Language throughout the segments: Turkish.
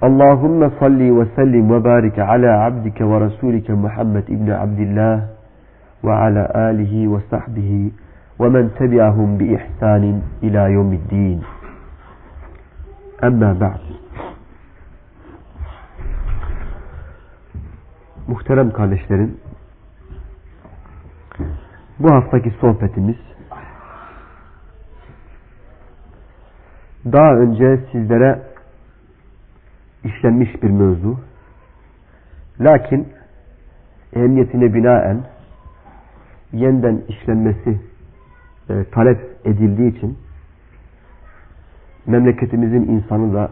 اللهم صل وسلم وبارك على عبدك ورسولك محمد ابن عبد الله وعلى آله وصحبه ومن تبعهم بإحسان إلى يوم الدين. أما بعد. Muhterem kardeşlerim, bu haftaki sohbetimiz daha önce sizlere işlenmiş bir mevzu. Lakin ehemmiyetine binaen yeniden işlenmesi e, talep edildiği için memleketimizin insanı da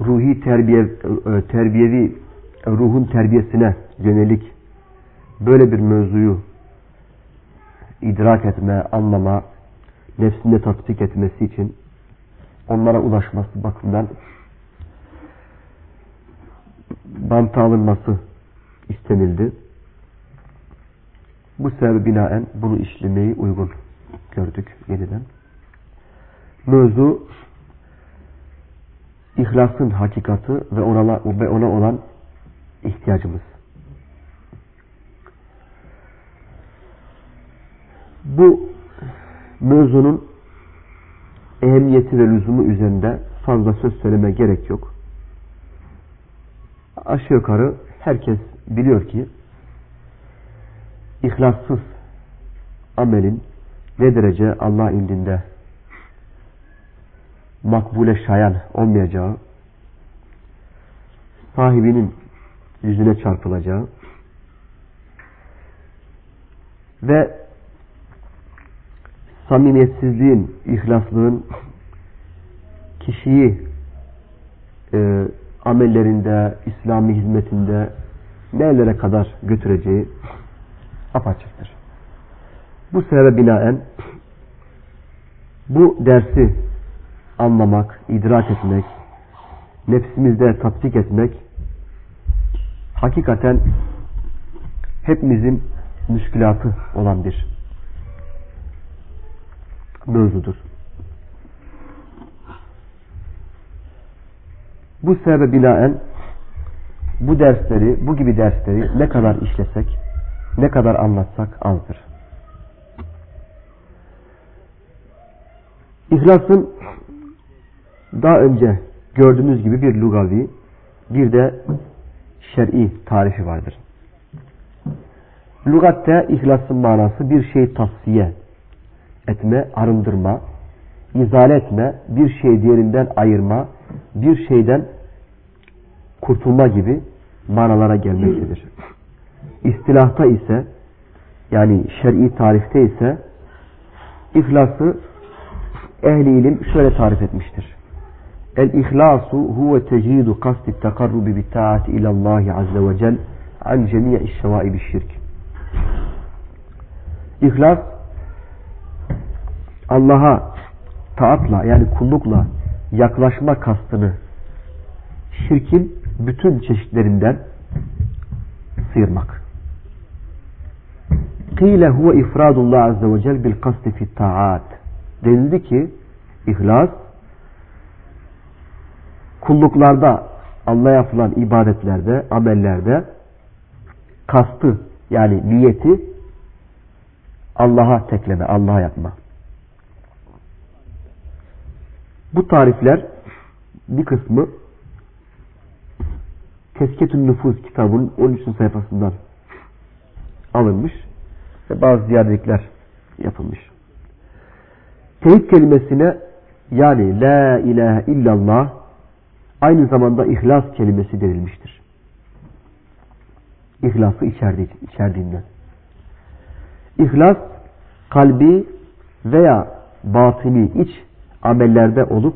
ruhi terbiye, e, terbiyevi ruhun terbiyesine yönelik böyle bir mevzuyu idrak etme, anlama, nefsinde tatbik etmesi için onlara ulaşması bakımından banta alınması istenildi. Bu sebebi binaen bunu işlemeyi uygun gördük yeniden. Mevzu ihlasın hakikati ve ona, ve ona olan ihtiyacımız. Bu mevzunun ehemmiyeti ve lüzumu üzerinde fazla söz söyleme gerek yok. Aşağı yukarı herkes biliyor ki ihlassız amelin ne derece Allah indinde makbule şayan olmayacağı, sahibinin yüzüne çarpılacağı ve samimiyetsizliğin, ihlaslığın kişiyi e, amellerinde, İslami hizmetinde nerelere kadar götüreceği apaçıktır. Bu sebebe binaen bu dersi anlamak, idrak etmek, nefsimizde tatbik etmek hakikaten hepimizin müşkülatı olan bir mevzudur. Bu sebebe binaen bu dersleri, bu gibi dersleri ne kadar işlesek, ne kadar anlatsak azdır. İhlasın daha önce gördüğünüz gibi bir lugavi, bir de şer'i tarifi vardır. Lugatte ihlasın manası bir şey tavsiye etme, arındırma, izale etme, bir şey diğerinden ayırma, bir şeyden kurtulma gibi manalara gelmektedir. İstilahta ise yani şer'i tarifte ise ihlası ehli ilim şöyle tarif etmiştir. El-ihlasu huve tecidu kasti tekarrubi bi taati ilallahi azze ve cel an cemi'i şevaibi şirk. İhlas Allah'a taatla yani kullukla yaklaşma kastını şirkin bütün çeşitlerinden sıyırmak. Kile huve ifradullah azze ve cel bil kasti fi taat. Denildi ki ihlas kulluklarda Allah'a yapılan ibadetlerde, amellerde kastı yani niyeti Allah'a tekleme, Allah'a yapma. Bu tarifler bir kısmı Tesketün Nüfuz kitabının 13. sayfasından alınmış ve bazı ziyadelikler yapılmış. Tevhid kelimesine yani La ilahe illallah aynı zamanda ihlas kelimesi denilmiştir. İhlası içerdi, içerdiğinden. İhlas kalbi veya batini iç amellerde olup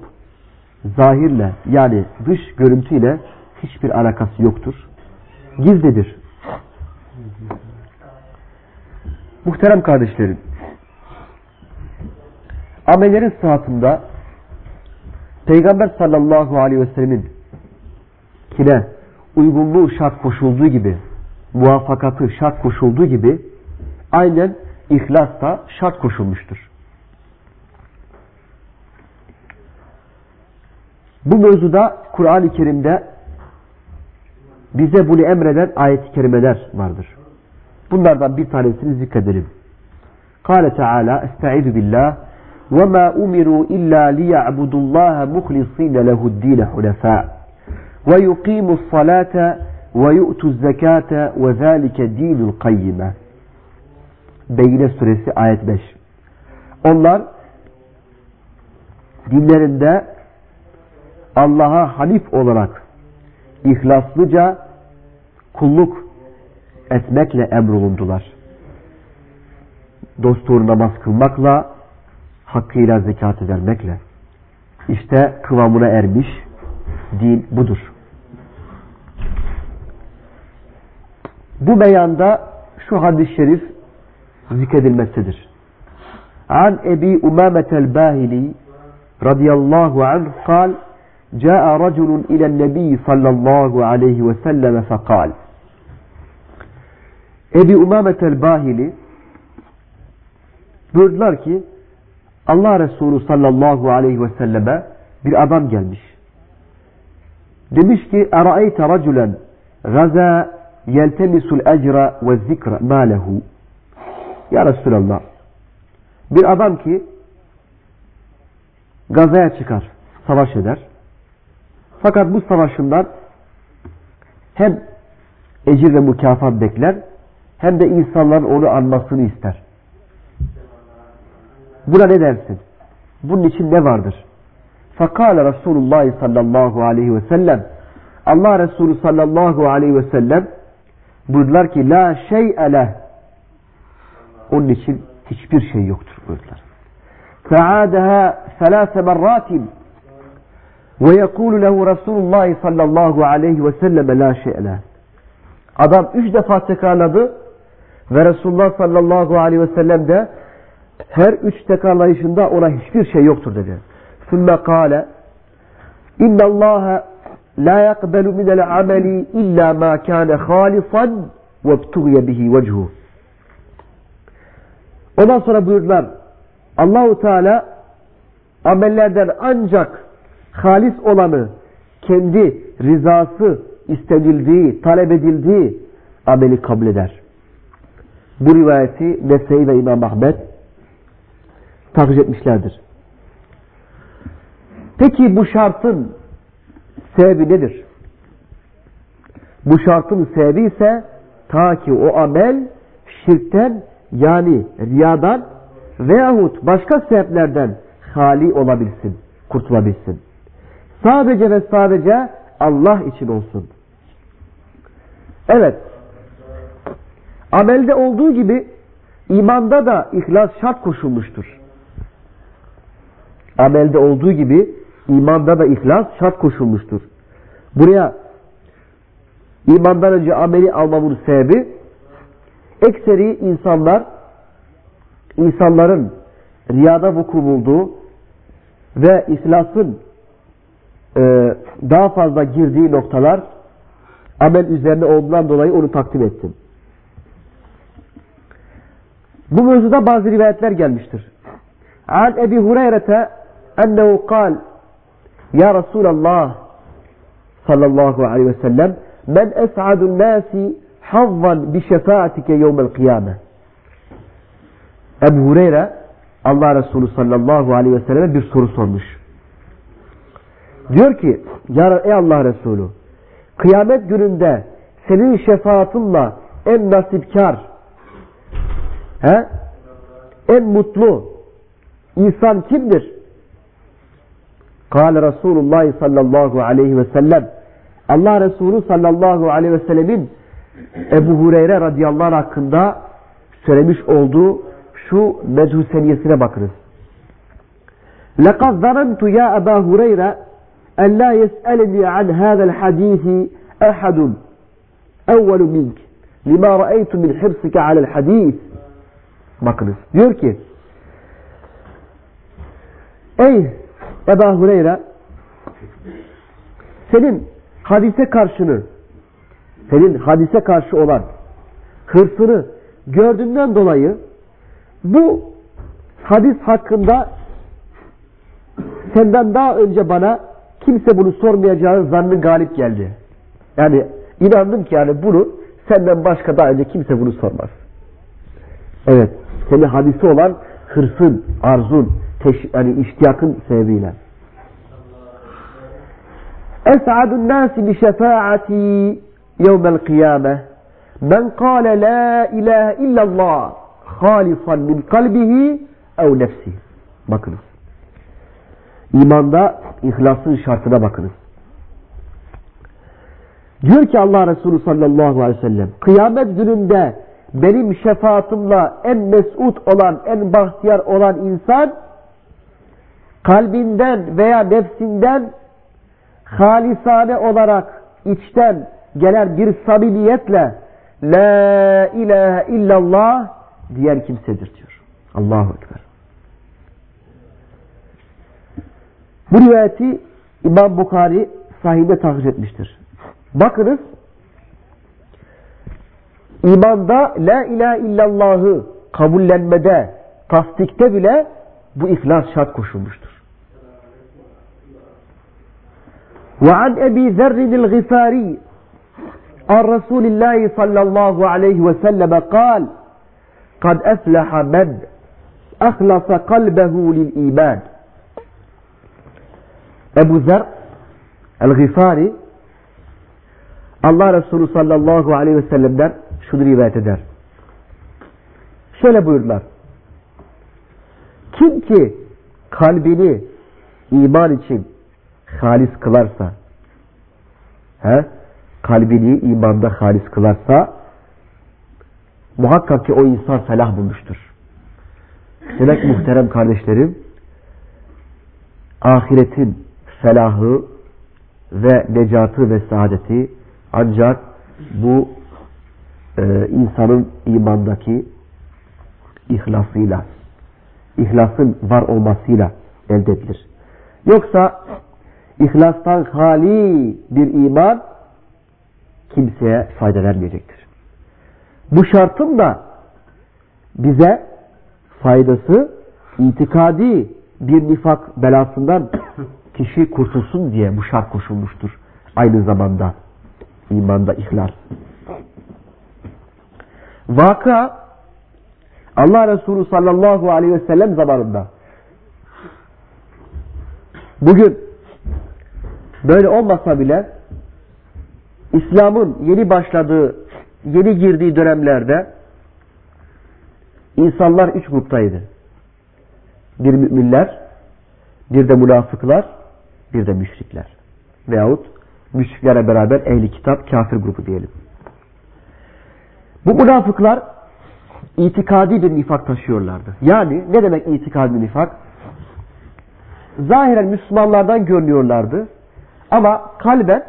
zahirle yani dış görüntüyle hiçbir alakası yoktur. Gizlidir. Muhterem kardeşlerim, amellerin sıhhatında Peygamber sallallahu aleyhi ve sellemin kine uygunluğu şart koşulduğu gibi, muvaffakatı şart koşulduğu gibi aynen ihlas da şart koşulmuştur. Bu mevzuda Kur'an-ı Kerim'de bize bunu emreden ayet-i kerimeler vardır. Bunlardan bir tanesini zikredelim. Kale Teala Estaizu billah وَمَا أُمِرُوا إِلَّا لِيَعْبُدُوا اللّٰهَ مُخْلِصِينَ لَهُ الدِّينَ حُنَفَاءَ وَيُقِيمُوا الصَّلَاةَ وَيُؤْتُوا الزَّكَاةَ وَذَٰلِكَ دِينُ الْقَيِّمَةِ Beyyine suresi ayet 5. Onlar dinlerinde Allah'a hanif olarak ihlaslıca kulluk etmekle emrolundular. Dostur namaz kılmakla, hakkıyla zekat vermekle. İşte kıvamına ermiş din budur. Bu beyanda şu hadis-i şerif zikredilmektedir. An Ebi Umametel Bahili radıyallahu anh kal جاء رجل إلى النبي صلى الله عليه وسلم فقال Ebi Umamet el-Bahili buyurdular ki Allah Resulü sallallahu aleyhi ve selleme bir adam gelmiş. Demiş ki Eraeyte raculen gaza yeltemisul ecra ve zikra malehu Ya Resulallah bir adam ki gazaya çıkar, savaş eder. Fakat bu savaşından hem ecir ve mükafat bekler hem de insanların onu anmasını ister. Buna ne dersin? Bunun için ne vardır? Fakale Resulullah sallallahu aleyhi ve sellem Allah Resulü sallallahu aleyhi ve sellem buyurdular ki la şey'e leh onun için hiçbir şey yoktur buyurdular. Fe'adeha selâse merratin ve yekûlu lehu Resulullah sallallahu aleyhi ve sellem la şey'e leh Adam üç defa tekrarladı ve Resulullah sallallahu aleyhi ve sellem de her üç tekrarlayışında ona hiçbir şey yoktur dedi. Kâle İnna Allah la yakbelu minel ameli illa ma kâne halisan ve btuğye bihi vechuhu. Ondan sonra buyurdular Allahu Teala amellerden ancak halis olanı kendi rızası istenildiği, talep edildiği ameli kabul eder. Bu rivayeti Nese'yi ve İmam Ahmet takip etmişlerdir. Peki bu şartın sebebi nedir? Bu şartın sebebi ise ta ki o amel şirkten yani riyadan veyahut başka sebeplerden hali olabilsin, kurtulabilsin. Sadece ve sadece Allah için olsun. Evet, Amelde olduğu gibi imanda da ihlas şart koşulmuştur. Amelde olduğu gibi imanda da ihlas şart koşulmuştur. Buraya imandan önce ameli almamın sebebi ekseri insanlar insanların riyada vuku bulduğu ve ihlasın e, daha fazla girdiği noktalar amel üzerine olduğundan dolayı onu takdim ettim. Bu mevzuda bazı rivayetler gelmiştir. An Ebi Hureyre'te ennehu kal Ya Resulallah sallallahu aleyhi ve sellem men es'adun nasi havvan bi şefaatike yevmel kıyame Ebu Hureyre Allah Resulü sallallahu aleyhi ve selleme bir soru sormuş. Diyor ki Ya ey Allah Resulü kıyamet gününde senin şefaatinle en nasipkar He? En mutlu insan kimdir? Kale Resulullah sallallahu aleyhi ve sellem Allah Resulü sallallahu aleyhi ve sellemin Ebu Hureyre radıyallahu anh hakkında söylemiş olduğu şu medhuseniyesine bakınız. لَقَدْ ظَنَنْتُ يَا أَبَا هُرَيْرَ en la yes'elni an hâzel hadîsi ehadun evvelu mink lima ra'eytu min hirsike alel hadîs bakınız. Diyor ki ey Eba Hureyre senin hadise karşını senin hadise karşı olan hırsını gördüğünden dolayı bu hadis hakkında senden daha önce bana kimse bunu sormayacağı zannı galip geldi. Yani inandım ki yani bunu senden başka daha önce kimse bunu sormaz. Evet. Senin hadisi olan hırsın, arzun, teş, yani iştiyakın sebebiyle. Es'adun nasi bi şefaati yevmel kıyame men kâle la ilahe illallah halisan min kalbihi ev nefsi. Bakınız. İmanda ihlasın şartına bakınız. Diyor ki Allah Resulü sallallahu aleyhi ve sellem kıyamet gününde benim şefaatimle en mesut olan, en bahtiyar olan insan kalbinden veya nefsinden halisane olarak içten gelen bir samimiyetle La ilahe illallah diyen kimsedir diyor. Allahu Ekber. Bu rivayeti İmam Bukhari sahinde tahriş etmiştir. Bakınız imanda la ilahe illallahı kabullenmede, tasdikte bile bu ihlas şart koşulmuştur. وعن أبي ذر الغفاري عن رسول الله صلى الله عليه وسلم قال قد أفلح من أخلص قلبه للإيمان Ebu Zer El-Gifari Allah Resulü sallallahu aleyhi ve sellem'den şunu rivayet eder. Şöyle buyurlar. Kim ki kalbini iman için halis kılarsa he, kalbini imanda halis kılarsa muhakkak ki o insan felah bulmuştur. Demek muhterem kardeşlerim ahiretin felahı ve necatı ve saadeti ancak bu e, insanın imandaki ihlasıyla, ihlasın var olmasıyla elde edilir. Yoksa ihlastan hali bir iman kimseye fayda vermeyecektir. Bu şartın da bize faydası itikadi bir nifak belasından kişi kurtulsun diye bu şart koşulmuştur. Aynı zamanda imanda ihlas. Vaka Allah Resulü sallallahu aleyhi ve sellem zamanında bugün böyle olmasa bile İslam'ın yeni başladığı, yeni girdiği dönemlerde insanlar üç gruptaydı. Bir müminler, bir de münafıklar, bir de müşrikler. Veyahut müşriklere beraber ehli kitap, kafir grubu diyelim. Bu münafıklar itikadi bir nifak taşıyorlardı. Yani ne demek itikadi bir nifak? Zahiren Müslümanlardan görünüyorlardı. Ama kalben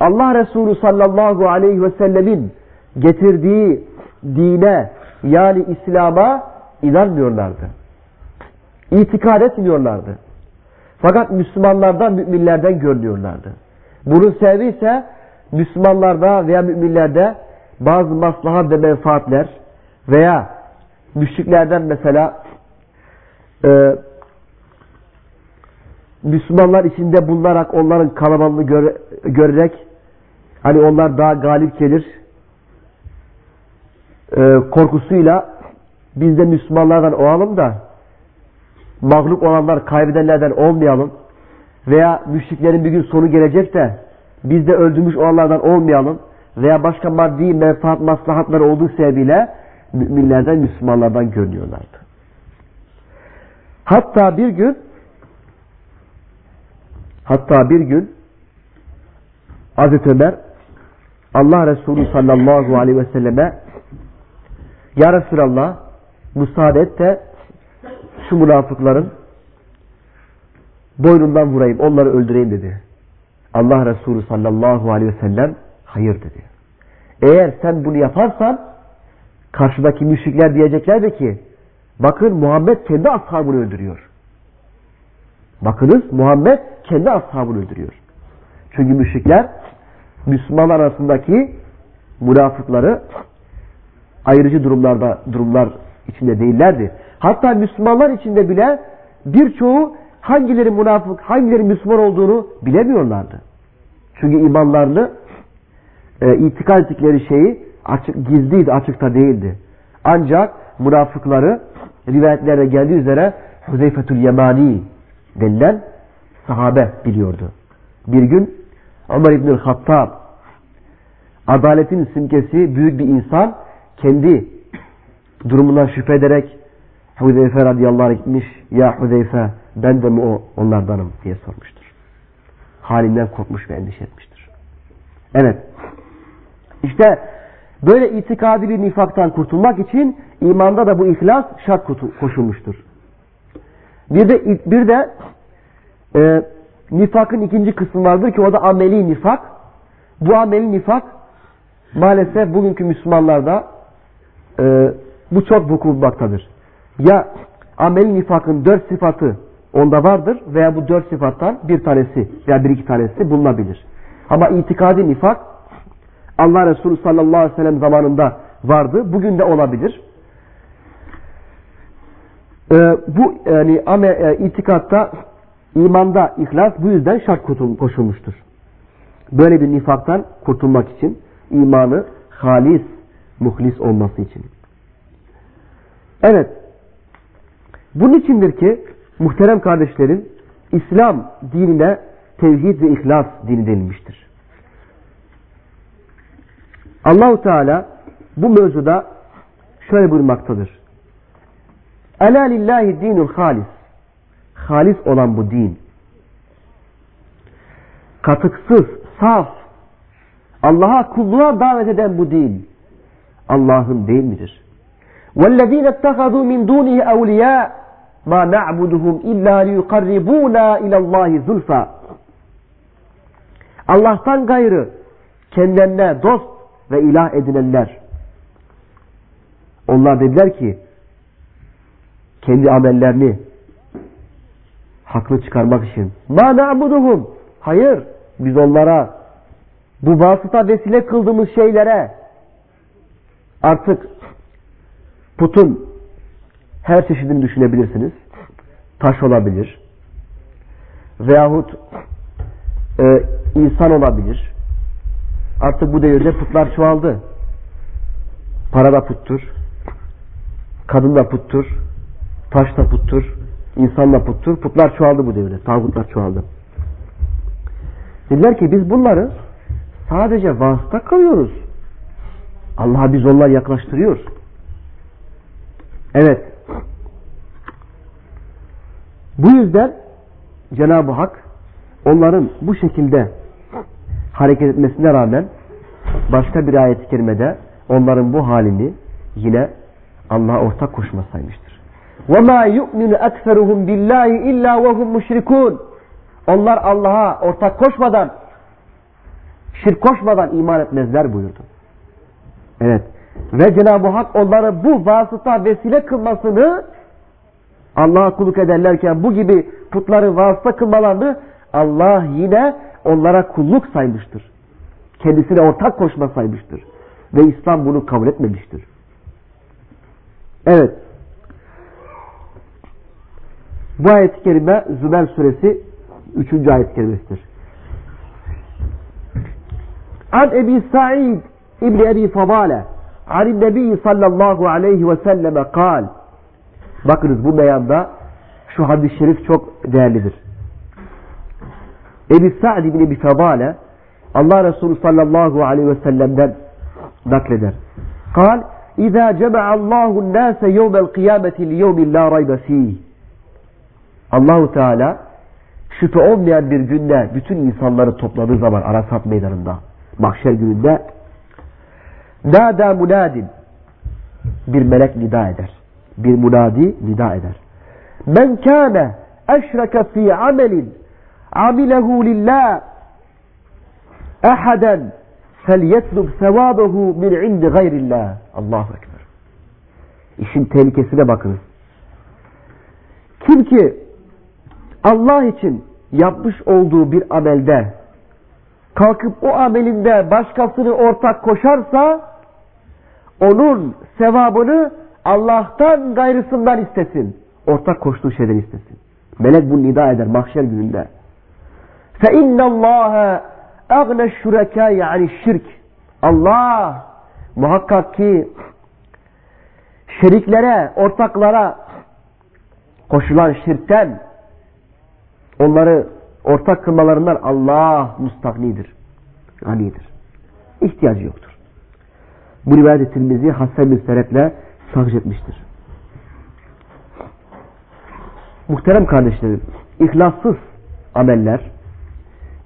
Allah Resulü sallallahu aleyhi ve sellemin getirdiği dine yani İslam'a inanmıyorlardı. İtikad etmiyorlardı. Fakat Müslümanlardan, müminlerden görünüyorlardı. Bunun sebebi ise Müslümanlarda veya müminlerde bazı maslahat ve menfaatler veya müşriklerden mesela e, Müslümanlar içinde bulunarak onların kalabalığını göre, görerek hani onlar daha galip gelir e, korkusuyla biz de Müslümanlardan olalım da mağlup olanlar kaybedenlerden olmayalım. Veya müşriklerin bir gün sonu gelecek de biz de öldürmüş olanlardan olmayalım. Veya başka maddi menfaat maslahatları olduğu sebebiyle müminlerden Müslümanlardan görünüyorlardı. Hatta bir gün hatta bir gün Hazreti Ömer Allah Resulü sallallahu aleyhi ve selleme Ya Resulallah müsaade et de şu münafıkların boynundan vurayım, onları öldüreyim dedi. Allah Resulü sallallahu aleyhi ve sellem hayır dedi. Eğer sen bunu yaparsan karşıdaki müşrikler diyeceklerdi ki bakın Muhammed kendi ashabını öldürüyor. Bakınız Muhammed kendi ashabını öldürüyor. Çünkü müşrikler Müslümanlar arasındaki münafıkları ayrıcı durumlarda durumlar içinde değillerdi. Hatta Müslümanlar içinde bile birçoğu hangileri münafık, hangileri Müslüman olduğunu bilemiyorlardı. Çünkü imanlarını e, itikad ettikleri şeyi açık, gizliydi, açıkta değildi. Ancak münafıkları rivayetlerde geldiği üzere Huzeyfetül Yemani denilen sahabe biliyordu. Bir gün Ömer İbnül Hattab adaletin simgesi büyük bir insan kendi durumundan şüphe ederek Huzeyfe radıyallahu anh gitmiş ya Huzeyfe ben de mi o onlardanım diye sormuştur. Halinden korkmuş ve endişe etmiştir. Evet. İşte böyle itikadi bir nifaktan kurtulmak için imanda da bu ihlas şart koşulmuştur. Bir de bir de e, nifakın ikinci kısmı vardır ki o da ameli nifak. Bu ameli nifak maalesef bugünkü Müslümanlarda e, bu çok vuku bulmaktadır. Ya ameli nifakın dört sıfatı onda vardır veya bu dört sıfattan bir tanesi veya bir iki tanesi bulunabilir. Ama itikadi nifak Allah Resulü sallallahu aleyhi ve sellem zamanında vardı. Bugün de olabilir. Ee, bu yani ame, e, itikatta imanda ihlas bu yüzden şart koşulmuştur. Böyle bir nifaktan kurtulmak için imanı halis, muhlis olması için. Evet. Bunun içindir ki muhterem kardeşlerim İslam dinine tevhid ve ihlas dini denilmiştir. Allahu Teala bu mevzuda şöyle buyurmaktadır. Ela lillahi dinul halis. Halis olan bu din. Katıksız, saf, Allah'a kulluğa davet eden bu din Allah'ın değil midir? وَالَّذ۪ينَ اتَّخَذُوا مِنْ دُونِهِ اَوْلِيَاءَ ma na'buduhum illa liyukarribuna ilallahi zulfa. Allah'tan gayrı kendilerine dost ve ilah edinenler. Onlar dediler ki kendi amellerini haklı çıkarmak için. Ma na'buduhum. Hayır biz onlara bu vasıta vesile kıldığımız şeylere artık putun her çeşidini düşünebilirsiniz. Taş olabilir. Veyahut e, insan olabilir. Artık bu devirde putlar çoğaldı. Para da puttur. Kadın da puttur. Taş da puttur. İnsan da puttur. Putlar çoğaldı bu devirde. Tağutlar çoğaldı. Dediler ki biz bunları sadece vasıta kalıyoruz. Allah'a biz onlar yaklaştırıyoruz. Evet. Bu yüzden Cenab-ı Hak onların bu şekilde hareket etmesine rağmen başka bir ayet-i kerimede onların bu halini yine Allah'a ortak koşma saymıştır. وَمَا يُؤْمِنُ أَكْفَرُهُمْ بِاللّٰهِ اِلَّا وَهُمْ مُشْرِكُونَ Onlar Allah'a ortak koşmadan, şirk koşmadan iman etmezler buyurdu. Evet. Ve Cenab-ı Hak onları bu vasıta vesile kılmasını Allah'a kulluk ederlerken bu gibi putları vasıta kılmalarını Allah yine onlara kulluk saymıştır. Kendisine ortak koşma saymıştır. Ve İslam bunu kabul etmemiştir. Evet. Bu ayet-i kerime Zümer suresi 3. ayet-i kerimesidir. An Ebi Sa'id İbni Ebi Fadale Anin Nebi sallallahu aleyhi ve selleme kal Bakınız bu beyanda şu hadis-i şerif çok değerlidir. Ebi Sa'd ibn Ebi Fadale Allah Resulü sallallahu aleyhi ve sellem'den nakleder. Kal İzâ cema'allahu nâse yevmel kıyameti li yevmin la raybe fîh. Allahu Teala şüphe olmayan bir günde bütün insanları topladığı zaman Arasat meydanında mahşer gününde Nâdâ munadin bir melek nida eder. Bir munadi nida eder. Men kâne eşreke fi amelin amilehu lillah ehaden felyetlub sevabehu min indi gayrillah. Allahu Ekber. İşin tehlikesine bakınız. Kim ki Allah için yapmış olduğu bir amelde kalkıp o amelinde başkasını ortak koşarsa onun sevabını Allah'tan gayrısından istesin. Ortak koştuğu şeyden istesin. Melek bunu nida eder mahşer gününde. فَاِنَّ اللّٰهَ اَغْنَ الشُّرَكَى yani şirk. Allah muhakkak ki şeriklere, ortaklara koşulan şirkten onları ortak kılmalarından Allah mustagnidir. Ganidir. İhtiyacı yoktur. Bu rivayet Tirmizi Hasan bin Seret'le tahriş etmiştir. Muhterem kardeşlerim, ihlassız ameller,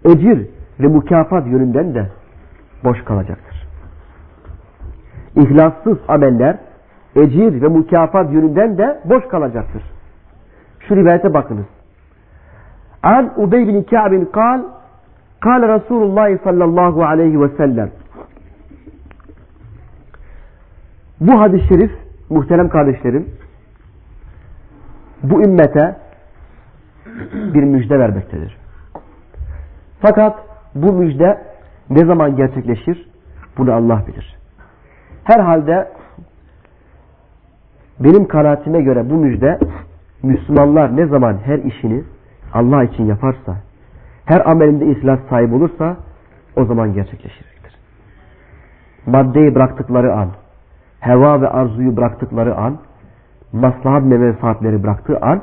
ecir ve mükafat yönünden de boş kalacaktır. İhlassız ameller, ecir ve mükafat yönünden de boş kalacaktır. Şu rivayete bakınız. An Ubey bin Ka'bin kal, kal Resulullah sallallahu aleyhi ve sellem. Bu hadis-i şerif muhterem kardeşlerim bu ümmete bir müjde vermektedir. Fakat bu müjde ne zaman gerçekleşir? Bunu Allah bilir. Herhalde benim kanaatime göre bu müjde Müslümanlar ne zaman her işini Allah için yaparsa, her amelinde ihlas sahip olursa o zaman gerçekleşecektir. Maddeyi bıraktıkları an, heva ve arzuyu bıraktıkları an, maslahat ve menfaatleri bıraktığı an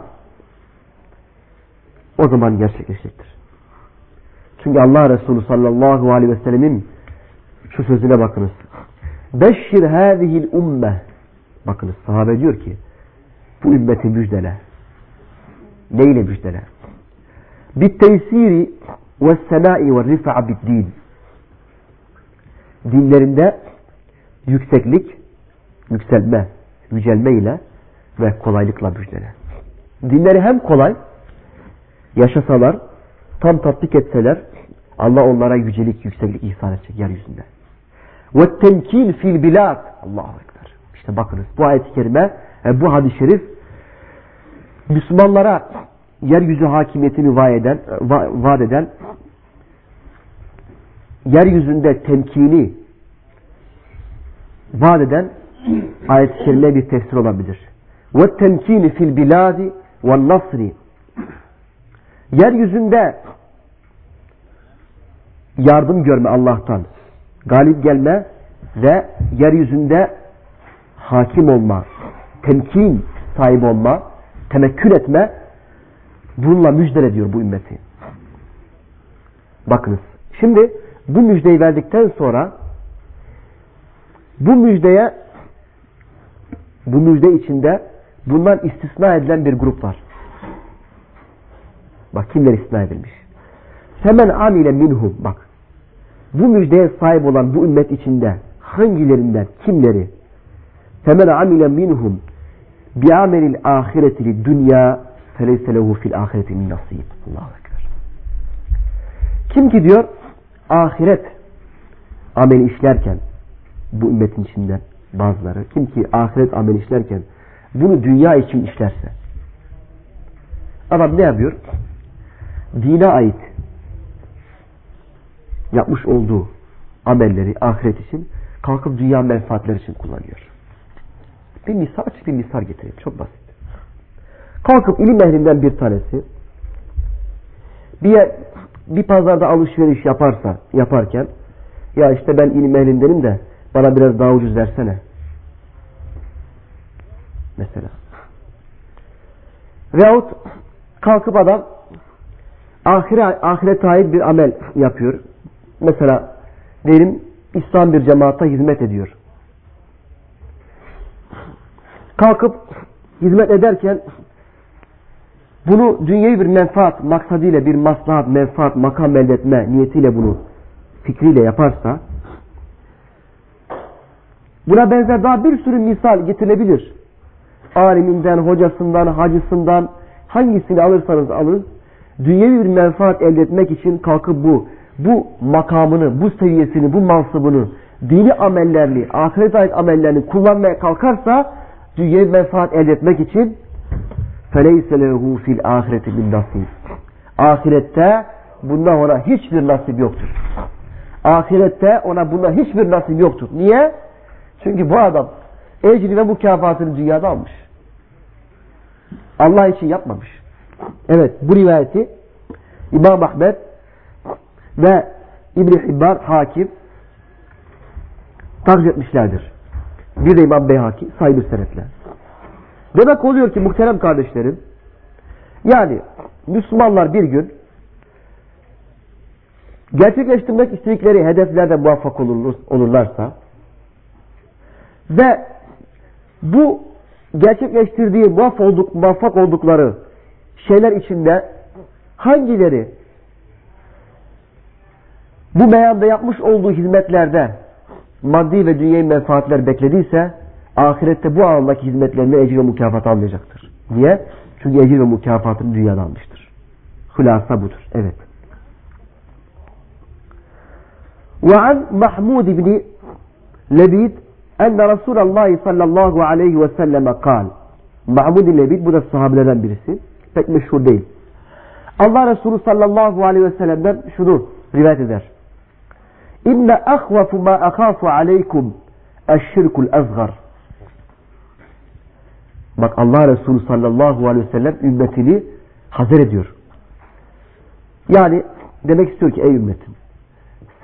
o zaman gerçekleşecektir. Çünkü Allah Resulü sallallahu aleyhi ve sellemin şu sözüne bakınız. Beşşir hâzihil umme Bakınız sahabe diyor ki bu ümmeti müjdele. Neyle müjdele? Bitteysiri ve semai ve rifa'a din. Dinlerinde yükseklik, yükselme, yücelme ile ve kolaylıkla müjdele. Dinleri hem kolay, yaşasalar, tam tatbik etseler, Allah onlara yücelik, yükseklik ihsan edecek yeryüzünde. Temkin fil bilad. Allahu Ekber. İşte bakınız bu ayet-i kerime, bu hadis-i şerif Müslümanlara yeryüzü hakimiyetini vaat eden, vaat eden yeryüzünde temkini vaat eden ayet-i kerime bir tefsir olabilir. Ve temkini fil biladi ve nasri yeryüzünde yardım görme Allah'tan galip gelme ve yeryüzünde hakim olma temkin sahibi olma temekkül etme bununla müjdele diyor bu ümmeti. Bakınız. Şimdi bu müjdeyi verdikten sonra bu müjdeye bu müjde içinde bundan istisna edilen bir grup var. Bak kimler istisna edilmiş. Hemen amile minhum bak. Bu müjdeye sahip olan bu ümmet içinde hangilerinden kimleri hemen amile minhum bi amelil ahireti dünya feleyse lehu fil ahireti min nasib. Allahu Ekber. Kim ki diyor ahiret ameli işlerken bu ümmetin içinden bazıları kim ki ahiret ameli işlerken bunu dünya için işlerse adam ne yapıyor? Dine ait yapmış olduğu amelleri ahiret için kalkıp dünya menfaatleri için kullanıyor. Bir misal açık bir misal getireyim. Çok basit. Kalkıp ilim ehlinden bir tanesi bir, yer, bir pazarda alışveriş yaparsa yaparken ya işte ben ilim ehlindenim de bana biraz daha ucuz versene. Mesela. Veyahut kalkıp adam ahire, ahirete ait bir amel yapıyor. Mesela diyelim İslam bir cemaata hizmet ediyor. Kalkıp hizmet ederken bunu dünyevi bir menfaat maksadıyla bir maslahat, menfaat, makam elde etme niyetiyle bunu fikriyle yaparsa buna benzer daha bir sürü misal getirilebilir. Aliminden, hocasından, hacısından, hangisini alırsanız alın dünyevi bir menfaat elde etmek için kalkıp bu bu makamını, bu seviyesini, bu mansıbını dini amellerini, ahiret ait amellerini kullanmaya kalkarsa dünyevi menfaat elde etmek için فَلَيْسَ لَهُ فِي الْآخِرَةِ مِنْ نَصِيبٍ Ahirette bundan ona hiçbir nasip yoktur. Ahirette ona bundan hiçbir nasip yoktur. Niye? Çünkü bu adam ecri ve mükafatını dünyada almış. Allah için yapmamış. Evet bu rivayeti İmam Ahmet ve İbn Hibban hakim takip etmişlerdir. Bir de İmam Beyhaki sahibi senetle. Demek oluyor ki muhterem kardeşlerim yani Müslümanlar bir gün gerçekleştirmek istedikleri hedeflerde muvaffak olurlarsa ve bu gerçekleştirdiği muvaffak, olduk, muvaffak oldukları şeyler içinde hangileri bu beyanda yapmış olduğu hizmetlerde maddi ve dünyevi menfaatler beklediyse ahirette bu alandaki hizmetlerine ecir ve mükafat almayacaktır. Niye? Çünkü ecir ve mükafatını dünyada almıştır. Hülasa budur. Evet. Ve an Mahmud ibni Lebid Enne Resulallah sallallahu aleyhi ve selleme kal. Mahmud bin Lebit bu da sahabelerden birisi. Pek meşhur değil. Allah Resulü sallallahu aleyhi ve sellem'den şunu rivayet eder. İnne ahvafu ma akhafu aleykum eşşirkul ezgar. Bak Allah Resulü sallallahu aleyhi ve sellem ümmetini hazır ediyor. Yani demek istiyor ki ey ümmetim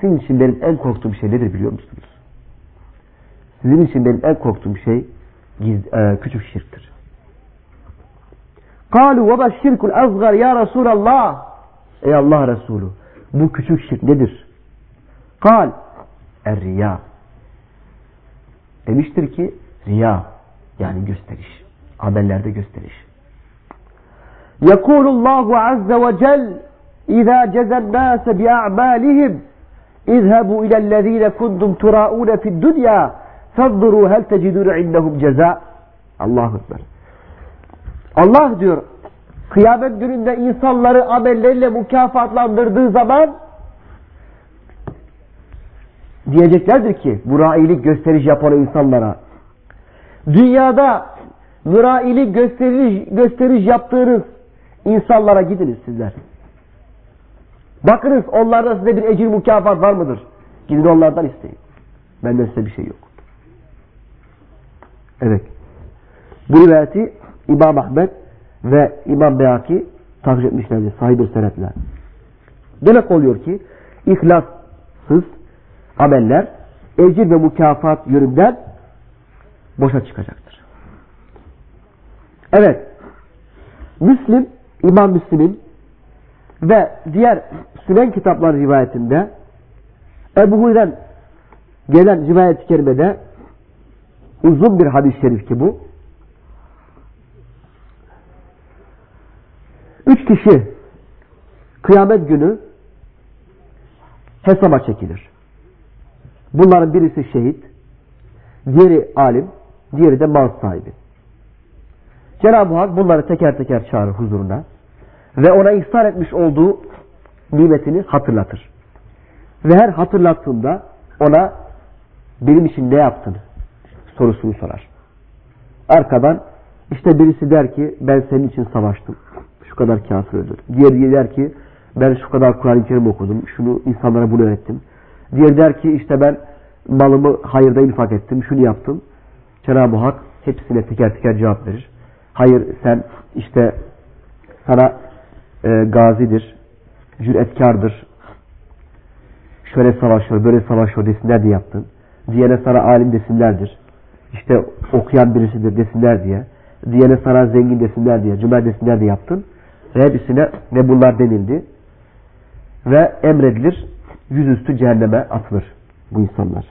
sizin için benim en korktuğum şey nedir biliyor musunuz? Sizin için benim en korktuğum şey e, küçük şirktir. Kalu ve da şirkul azgar ya Resulallah. Ey Allah Resulü bu küçük şirk nedir? Kal er. Demiştir ki riya yani gösteriş. Amellerde gösteriş. Yekulullahu azze ve cel İza cezen nase bi'a'malihim İzhebu ilellezine kuntum turaune fid dünya Fadduru hel tecidûne indehum ceza. Allahu Ekber. Allah diyor kıyamet gününde insanları amelleriyle mükafatlandırdığı zaman diyeceklerdir ki murailik gösteriş yapan insanlara dünyada murailik gösteriş, gösteriş yaptığınız insanlara gidiniz sizler. Bakınız onlarda size bir ecir mükafat var mıdır? Gidin onlardan isteyin. Benden size bir şey yok. Evet. Bu rivayeti İmam Ahmet ve İmam Beyaki takip etmişlerdir sahibi senetler. Demek oluyor ki ihlassız ameller ecir ve mükafat yönünden boşa çıkacaktır. Evet. Müslim, İmam Müslim'in ve diğer Sünen kitapları rivayetinde Ebu Hureyre'den gelen rivayet-i kerimede uzun bir hadis-i şerif ki bu. Üç kişi kıyamet günü hesaba çekilir. Bunların birisi şehit, diğeri alim, diğeri de mal sahibi. Cenab-ı Hak bunları teker teker çağırır huzuruna ve ona ihsan etmiş olduğu nimetini hatırlatır. Ve her hatırlattığında ona benim için ne yaptın sorusunu sorar. Arkadan işte birisi der ki ben senin için savaştım. Şu kadar kafir öldürdüm. Diğeri der ki ben şu kadar Kur'an-ı Kerim okudum. Şunu insanlara bunu öğrettim. Diğeri der ki işte ben malımı hayırda infak ettim. Şunu yaptım. Cenab-ı Hak hepsine teker teker cevap verir. Hayır sen işte sana e, gazidir, cüretkardır, şöyle savaşıyor, böyle savaşıyor desinler diye yaptın. Diğerine sana alim desinlerdir. İşte okuyan birisidir desinler diye. Diğerine sana zengin desinler diye, cömert desinler diye yaptın. Ve hepsine ne bunlar denildi. Ve emredilir, yüzüstü cehenneme atılır bu insanlar.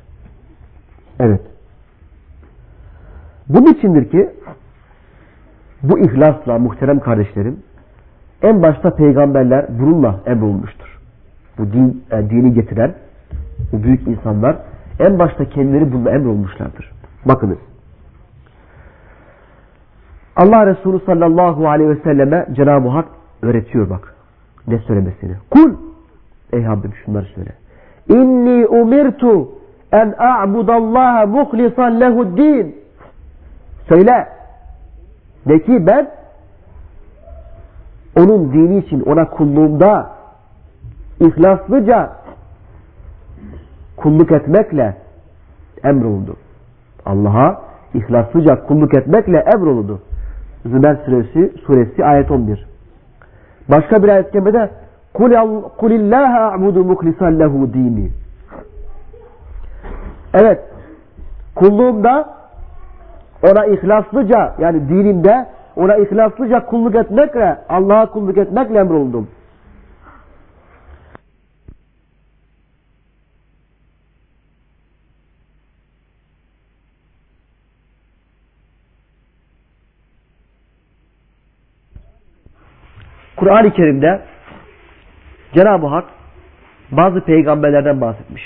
Evet. Bunun içindir ki bu ihlasla muhterem kardeşlerim en başta peygamberler bununla emrolmuştur. Bu din, e, dini getiren bu büyük insanlar en başta kendileri bununla emrolmuşlardır. Bakınız. Allah Resulü sallallahu aleyhi ve selleme Cenab-ı Hak öğretiyor bak. Ne söylemesini. Kul. Ey Rabbim şunları söyle. İnni umirtu en a'budallaha muhlisan lehuddin. Söyle. De ki ben onun dini için ona kulluğumda ihlaslıca kulluk etmekle emrolundu. Allah'a ihlaslıca kulluk etmekle emrolundu. Zümer suresi, suresi ayet 11. Başka bir ayet kerimede قُلِ اللّٰهَ اَعْبُدُ مُخْلِصًا لَهُ dini. Evet. Kulluğumda ona ihlaslıca yani dinimde ona ihlaslıca kulluk etmekle Allah'a kulluk etmekle emrolundum. Kur'an-ı Kerim'de Cenab-ı Hak bazı peygamberlerden bahsetmiş.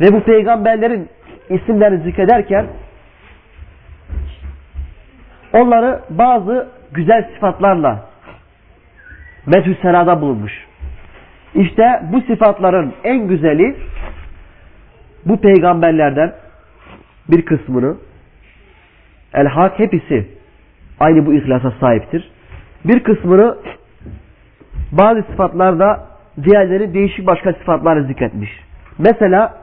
Ve bu peygamberlerin isimlerini zikrederken onları bazı güzel sıfatlarla medhü senada bulunmuş. İşte bu sıfatların en güzeli bu peygamberlerden bir kısmını el-hak hepsi aynı bu ihlasa sahiptir. Bir kısmını bazı sıfatlarda diğerleri değişik başka sıfatları zikretmiş. Mesela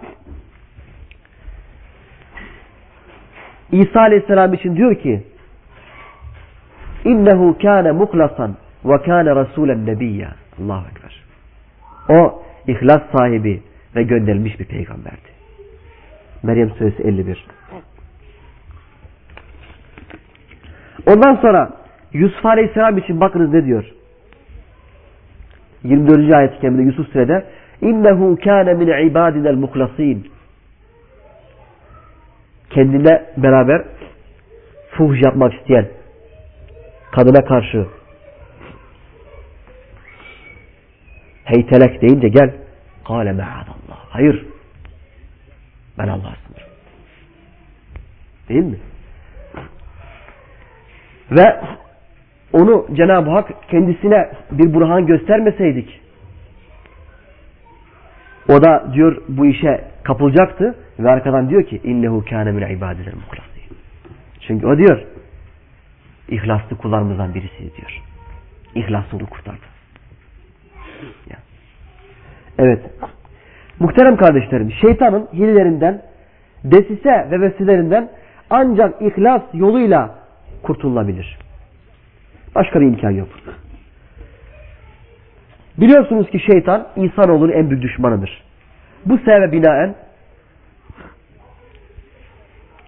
İsa Aleyhisselam için diyor ki İnnehu kâne muhlasan ve kâne rasûlen nebiyya. Allahu Ekber. O ihlas sahibi ve gönderilmiş bir peygamberdi. Meryem Suresi 51. Ondan sonra Yusuf Aleyhisselam için bakınız ne diyor. 24. ayet-i kerimede Yusuf Sure'de İnnehu kâne min ibadinel muhlasîn kendine beraber fuhuş yapmak isteyen kadına karşı heytelek deyince gel kâle me'adallah. Hayır. Ben Allah'a. Değil mi? Ve onu Cenab-ı Hak kendisine bir burhan göstermeseydik o da diyor bu işe kapılacaktı ve arkadan diyor ki innehu kâne min ibadil muhlasin. Çünkü o diyor ihlaslı kullarımızdan birisi diyor. İhlaslı onu kurtardı. Evet. Muhterem kardeşlerim, şeytanın hilelerinden, desise ve vesilerinden ancak ihlas yoluyla kurtulabilir. Başka bir imkan yok. Biliyorsunuz ki şeytan insanoğlunun en büyük düşmanıdır. Bu sebebe binaen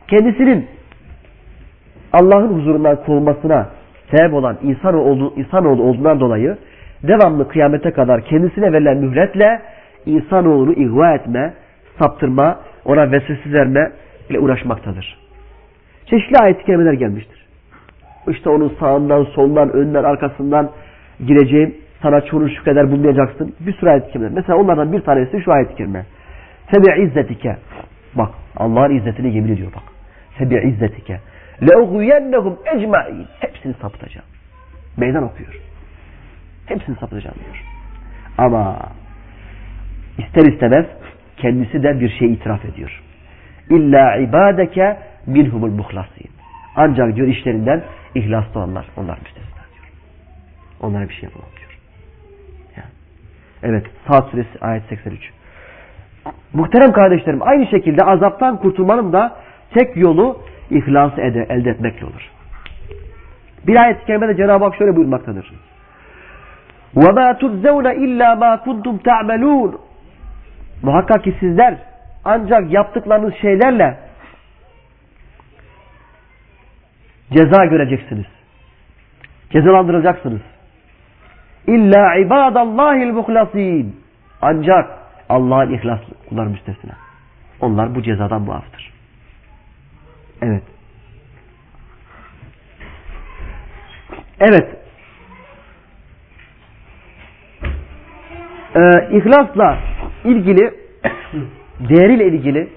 kendisinin Allah'ın huzurundan kovulmasına sebep olan insanoğlu, insanoğlu olduğundan dolayı devamlı kıyamete kadar kendisine verilen mühletle insanoğlunu ihva etme, saptırma, ona vesvese verme ile uğraşmaktadır. Çeşitli ayet-i gelmiştir. İşte onun sağından, soldan, önden, arkasından gireceğim. Sana çolun şu kadar bulunacaksın. Bir sürü ayet kelimeler. Mesela onlardan bir tanesi şu ayet kelime. Sebe izzetike. Bak Allah'ın izzetini yemin ediyor bak. Sebe izzetike. Leuguyennehum ecma'in. Hepsini sapıtacağım. Meydan okuyor. Hepsini sapıtacağım diyor. Ama ister istemez kendisi de bir şey itiraf ediyor. İlla ibadeke minhumul muhlasin. Ancak diyor işlerinden ihlaslı olanlar. Onlar müstesna diyor. Onlara bir şey yapamam diyor. Yani. Evet. Saat suresi ayet 83. Muhterem kardeşlerim aynı şekilde azaptan kurtulmanın da tek yolu ihlası ede, elde etmekle olur. Bir ayet-i kerimede Cenab-ı Hak şöyle buyurmaktadır. وَمَا تُبْزَوْنَ اِلَّا مَا كُنْتُمْ تَعْمَلُونَ Muhakkak ki sizler ancak yaptıklarınız şeylerle ceza göreceksiniz. Cezalandırılacaksınız. İlla ibadallahil muhlasin. Ancak Allah'ın ihlaslı kullar müstesna. Onlar bu cezadan muaftır. Evet. Evet. Ee, ihlasla ilgili değeriyle ilgili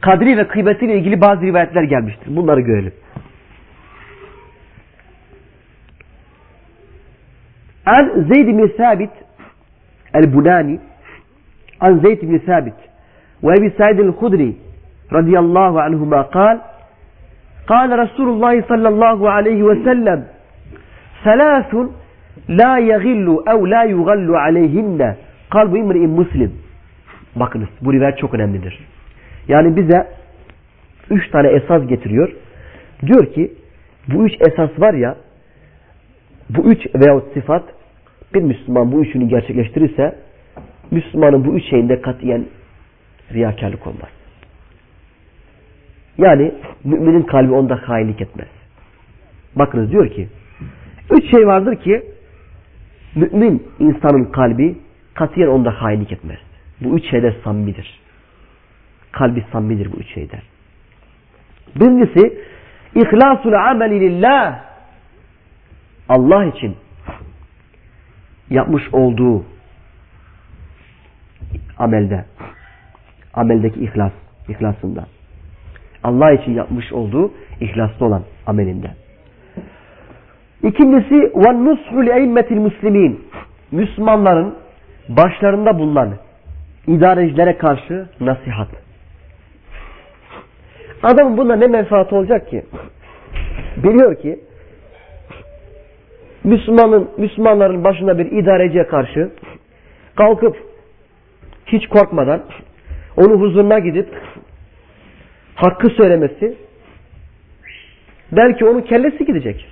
kadri ve kıymetiyle ilgili bazı rivayetler gelmiştir. Bunları görelim. An Zeyd bin Sabit el-Bunani an Zeyd bin Sabit ve Ebi Said el-Hudri radıyallahu anhuma kal قال رسول الله صلى الله عليه وسلم ثلاث لا يغل أو لا يغل عليهن قلب امرئ مسلم Bakınız bu rivayet çok önemlidir. Yani bize üç tane esas getiriyor. Diyor ki bu üç esas var ya bu üç veyahut sıfat bir Müslüman bu üçünü gerçekleştirirse Müslümanın bu üç şeyinde katiyen riyakarlık olmaz. Yani müminin kalbi onda hainlik etmez. Bakınız diyor ki üç şey vardır ki mümin insanın kalbi katiyen onda hainlik etmez. Bu üç şeyler samimidir. Kalbi samimidir bu üç şeyler. Birincisi İhlasul ameli lillah Allah için yapmış olduğu amelde ameldeki ihlas ihlasında Allah için yapmış olduğu ihlaslı olan amelinde. İkincisi وَالنُّصْحُ لِاَيْمَّةِ الْمُسْلِمِينَ Müslümanların başlarında bulunan idarecilere karşı nasihat. Adamın bunda ne menfaati olacak ki? Biliyor ki Müslümanın, Müslümanların başında bir idareciye karşı kalkıp hiç korkmadan onun huzuruna gidip hakkı söylemesi belki onun kellesi gidecek.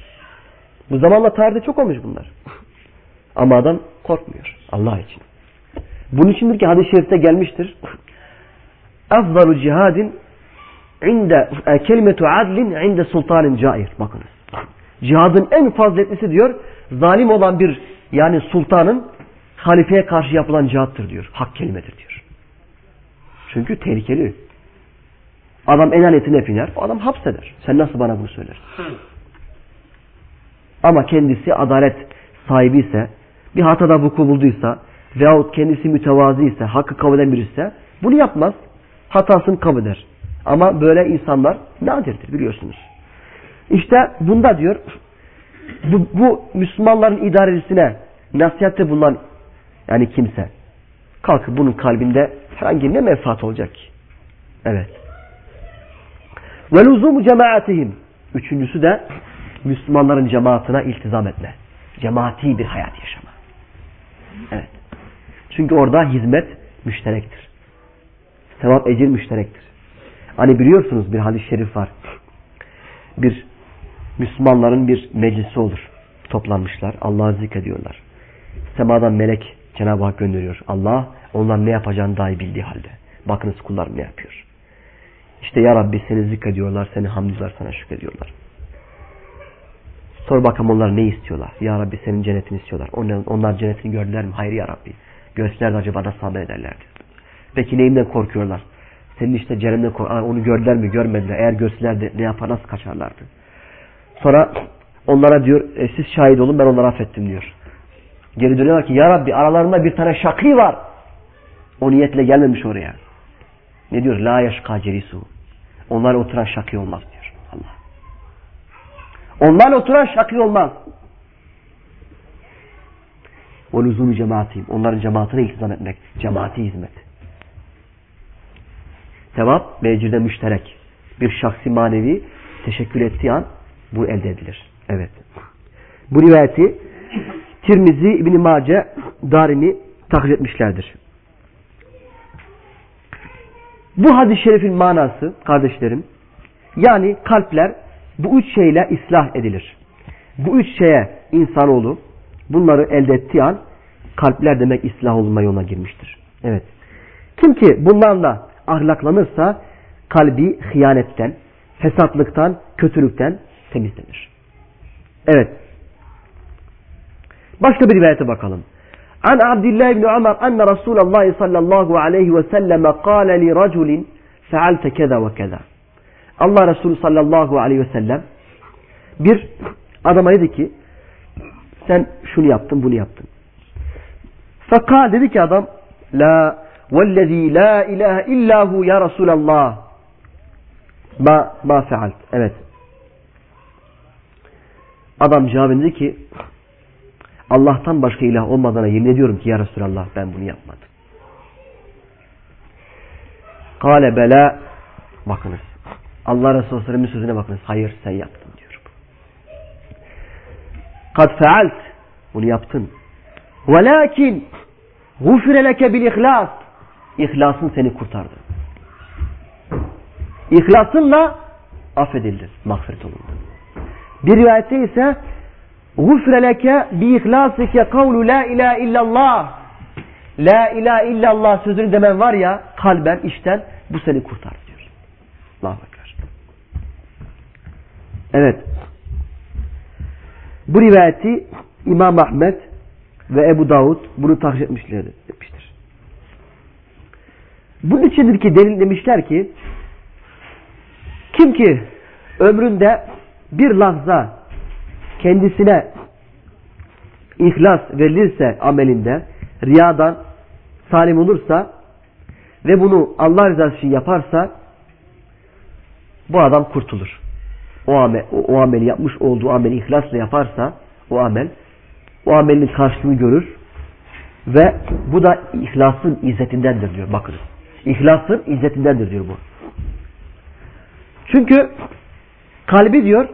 Bu zamanla tarihte çok olmuş bunlar. Ama adam korkmuyor Allah için. Bunun içindir ki hadis-i şerifte gelmiştir. Afzalu cihadin inde e, kelimetu adlin inde sultanin cair. Bakınız. Cihadın en faziletlisi diyor zalim olan bir yani sultanın halifeye karşı yapılan cihattır diyor. Hak kelimedir diyor. Çünkü tehlikeli. Adam enaniyetine biner. Adam hapseder. Sen nasıl bana bunu söylersin? Ama kendisi adalet sahibi ise bir hatada vuku bulduysa veyahut kendisi mütevazi ise hakkı kabul eden birisi bunu yapmaz. Hatasını kabul eder. Ama böyle insanlar nadirdir biliyorsunuz. İşte bunda diyor bu, bu Müslümanların idarecisine nasihatte bulunan yani kimse kalkıp bunun kalbinde herhangi ne menfaat olacak ki? Evet. Ve luzumu cemaatihim. Üçüncüsü de Müslümanların cemaatine iltizam etme. Cemaati bir hayat yaşama. Evet. Çünkü orada hizmet müşterektir. Sevap ecir müşterektir. Hani biliyorsunuz bir hadis-i şerif var. Bir Müslümanların bir meclisi olur. Toplanmışlar. Allah'ı zikrediyorlar. Semadan melek Cenab-ı Hak gönderiyor. Allah onlar ne yapacağını dahi bildiği halde. Bakınız kullarım ne yapıyor. İşte ya Rabbi seni zikrediyorlar, seni hamdüzler sana şükrediyorlar. Sor bakalım onlar ne istiyorlar? Ya Rabbi senin cennetini istiyorlar. Onlar, cennetini gördüler mi? Hayır ya Rabbi. Gösterdi acaba da sabır ederlerdi. Peki neyimden korkuyorlar? Senin işte cehennemden korkuyorlar. Onu gördüler mi? Görmediler. Eğer görselerdi ne yapar? Nasıl kaçarlardı? Sonra onlara diyor e, siz şahit olun ben onları affettim diyor. Geri dönüyorlar ki ya Rabbi aralarında bir tane şakî var. O niyetle gelmemiş oraya. Ne diyor? La yaşka cerisu. Onlar oturan şakî olmaz diyor Allah. Onlar oturan şakî olmaz. O lüzumu cemaatiyim. Onların cemaatine iltizam etmek. Cemaati hizmet. Sevap mecide müşterek. Bir şahsi manevi teşekkür ettiği an bu elde edilir. Evet. Bu rivayeti Tirmizi, İbn-i Mace, Darimi takip etmişlerdir. Bu hadis-i şerifin manası kardeşlerim yani kalpler bu üç şeyle ıslah edilir. Bu üç şeye insanoğlu bunları elde ettiği an kalpler demek ıslah olma yoluna girmiştir. Evet. Kim ki bunlarla ahlaklanırsa kalbi hıyanetten, fesatlıktan, kötülükten temizlenir. Evet. Başka bir rivayete bakalım. An Abdullah ibn Ömer enne Resulullah sallallahu aleyhi ve selleme kâle li raculin fealte keza ve keza. Allah Resulü sallallahu aleyhi ve sellem bir adama dedi ki sen şunu yaptın bunu yaptın. Fakal dedi ki adam la vellezî la ilahe illahu ya Resulallah ma, ma fealt. Evet. Adam cevabını dedi ki Allah'tan başka ilah olmadığına yemin ediyorum ki ya Resulallah ben bunu yapmadım. Kale bela bakınız. Allah Resulü sözüne bakınız. Hayır sen yaptın diyor. Kad fealt bunu yaptın. Velakin gufire leke bil ihlas İhlasın seni kurtardı. İhlasınla affedildin. Mağfiret olundu. Bir rivayette ise gufre leke bi ihlasike kavlu la ilahe illallah la ilahe illallah sözünü demen var ya kalben işten bu seni kurtar diyor. Allahu Ekber. Evet. Bu rivayeti İmam Ahmet ve Ebu Davud bunu tahriş etmişlerdir. Bunun içindir ki delil demişler ki kim ki ömründe bir lahza kendisine ihlas verilirse amelinde riyadan salim olursa ve bunu Allah rızası için yaparsa bu adam kurtulur. O, amel, o, o ameli yapmış olduğu ameli ihlasla yaparsa o amel o amelin karşılığını görür ve bu da ihlasın izzetindendir diyor. Bakınız. İhlasın izzetindendir diyor bu. Çünkü kalbi diyor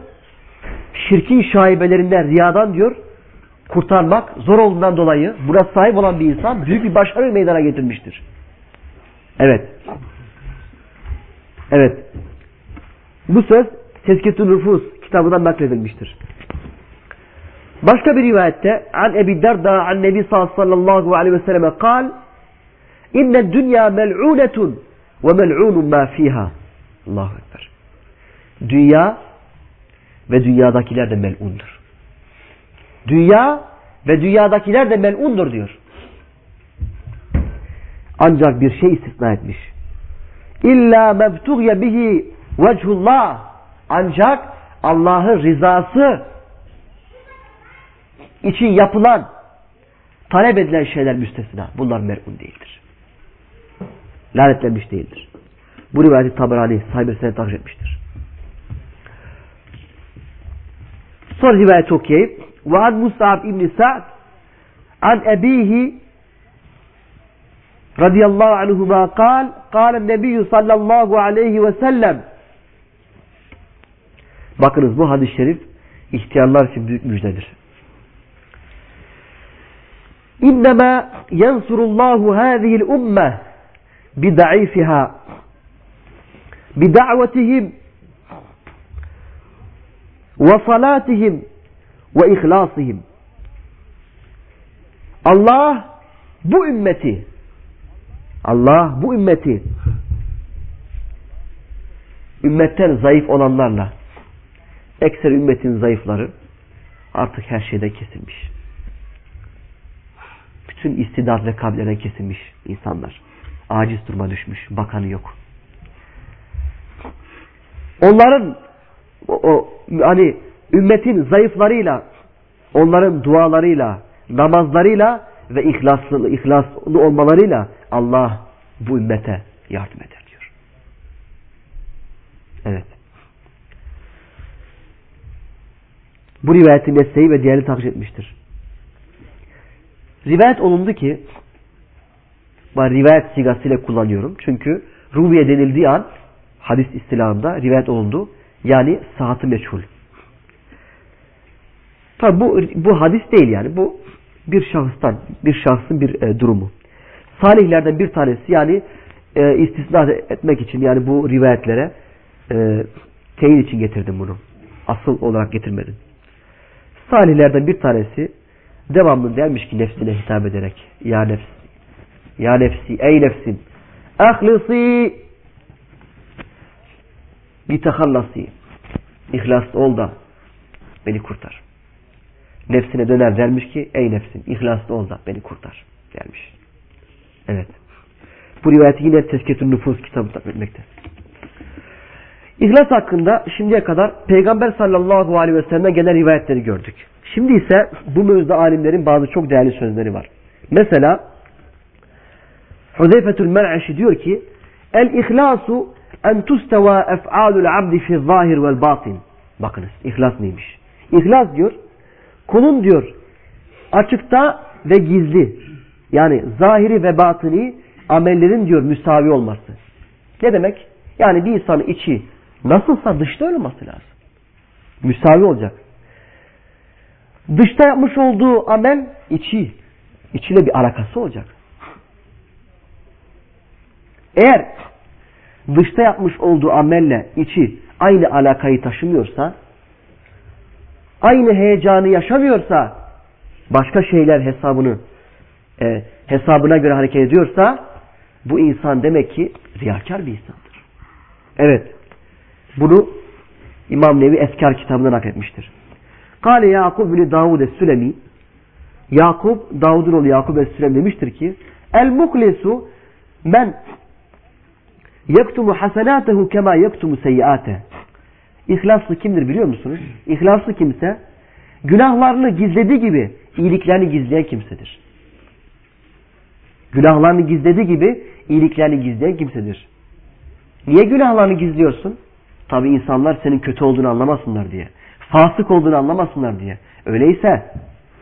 şirkin şaibelerinden, riyadan diyor kurtarmak zor olduğundan dolayı buna sahip olan bir insan büyük bir başarı meydana getirmiştir. Evet. Evet. Bu söz Tezketül Nüfus kitabından nakledilmiştir. Başka bir rivayette an Ebi Derda an Nebi sallallahu aleyhi ve selleme kal İnne dünya mel'unetun ve mel'unun ma fiha. Allahu Ekber. Dünya ve dünyadakiler de mel'undur. Dünya ve dünyadakiler de mel'undur diyor. Ancak bir şey istisna etmiş. İlla mebtugye bihi vechullah. Ancak Allah'ın rızası için yapılan talep edilen şeyler müstesna. Bunlar mer'un değildir lanetlenmiş değildir. Bu rivayeti Taberani sahibi sene takip etmiştir. Son rivayet okuyayım. Ve an Musab İbni Sa'd an ebihi radıyallahu anhuma kal kâle nebiyyü sallallahu aleyhi ve sellem Bakınız bu hadis-i şerif ihtiyarlar için büyük müjdedir. İnnemâ yensurullahu hâzihil ummeh ve salatihim ve ihlasihim. Allah bu ümmeti Allah bu ümmeti ümmetten zayıf olanlarla ekser ümmetin zayıfları artık her şeyden kesilmiş. Bütün istidat ve kabileden kesilmiş insanlar. Aciz duruma düşmüş. Bakanı yok. Onların o, o hani ümmetin zayıflarıyla onların dualarıyla namazlarıyla ve ihlaslı, ihlaslı olmalarıyla Allah bu ümmete yardım eder diyor. Evet. Bu rivayeti Nesse'yi ve diğerini takip etmiştir. Rivayet olundu ki ben rivayet sigasıyla kullanıyorum. Çünkü ruviye denildiği an hadis istilahında rivayet olundu. Yani saati meçhul. Tabi bu, bu hadis değil yani. Bu bir şahıstan, bir şahsın bir e, durumu. Salihlerden bir tanesi yani e, istisna etmek için yani bu rivayetlere e, teyit için getirdim bunu. Asıl olarak getirmedim. Salihlerden bir tanesi devamlı dermiş ki nefsine hitap ederek ya nefs ya nefsi ey nefsim ahlisi bitehallasi ihlaslı ol da beni kurtar. Nefsine döner dermiş ki ey nefsim ihlaslı ol da beni kurtar dermiş. Evet. Bu rivayeti yine Tezketün Nüfus kitabı etmekte. İhlas hakkında şimdiye kadar Peygamber sallallahu aleyhi ve sellem'den gelen rivayetleri gördük. Şimdi ise bu mevzuda alimlerin bazı çok değerli sözleri var. Mesela Huzeyfetül Mer'aşi diyor ki El-ihlasu en tusteva ef'alul abdi fi zahir vel batin. Bakınız ihlas neymiş? İhlas diyor kulun diyor açıkta ve gizli yani zahiri ve batini amellerin diyor müsavi olması. Ne demek? Yani bir insanın içi nasılsa dışta öyle olması lazım. Müsavi olacak. Dışta yapmış olduğu amel içi. içiyle bir alakası olacak. Eğer dışta yapmış olduğu amelle içi aynı alakayı taşımıyorsa, aynı heyecanı yaşamıyorsa, başka şeyler hesabını e, hesabına göre hareket ediyorsa, bu insan demek ki riyakar bir insandır. Evet. Bunu İmam Nevi Eskar kitabından nakletmiştir. Kale Yakub bin Davud es-Sülemi Yakup, Davud'un oğlu Yakup es-Sülemi demiştir ki El muhlesu men yektumu hasenatehu kema yektumu seyyiate İhlaslı kimdir biliyor musunuz? İhlaslı kimse günahlarını gizlediği gibi iyiliklerini gizleyen kimsedir. Günahlarını gizlediği gibi iyiliklerini gizleyen kimsedir. Niye günahlarını gizliyorsun? Tabi insanlar senin kötü olduğunu anlamasınlar diye. Fasık olduğunu anlamasınlar diye. Öyleyse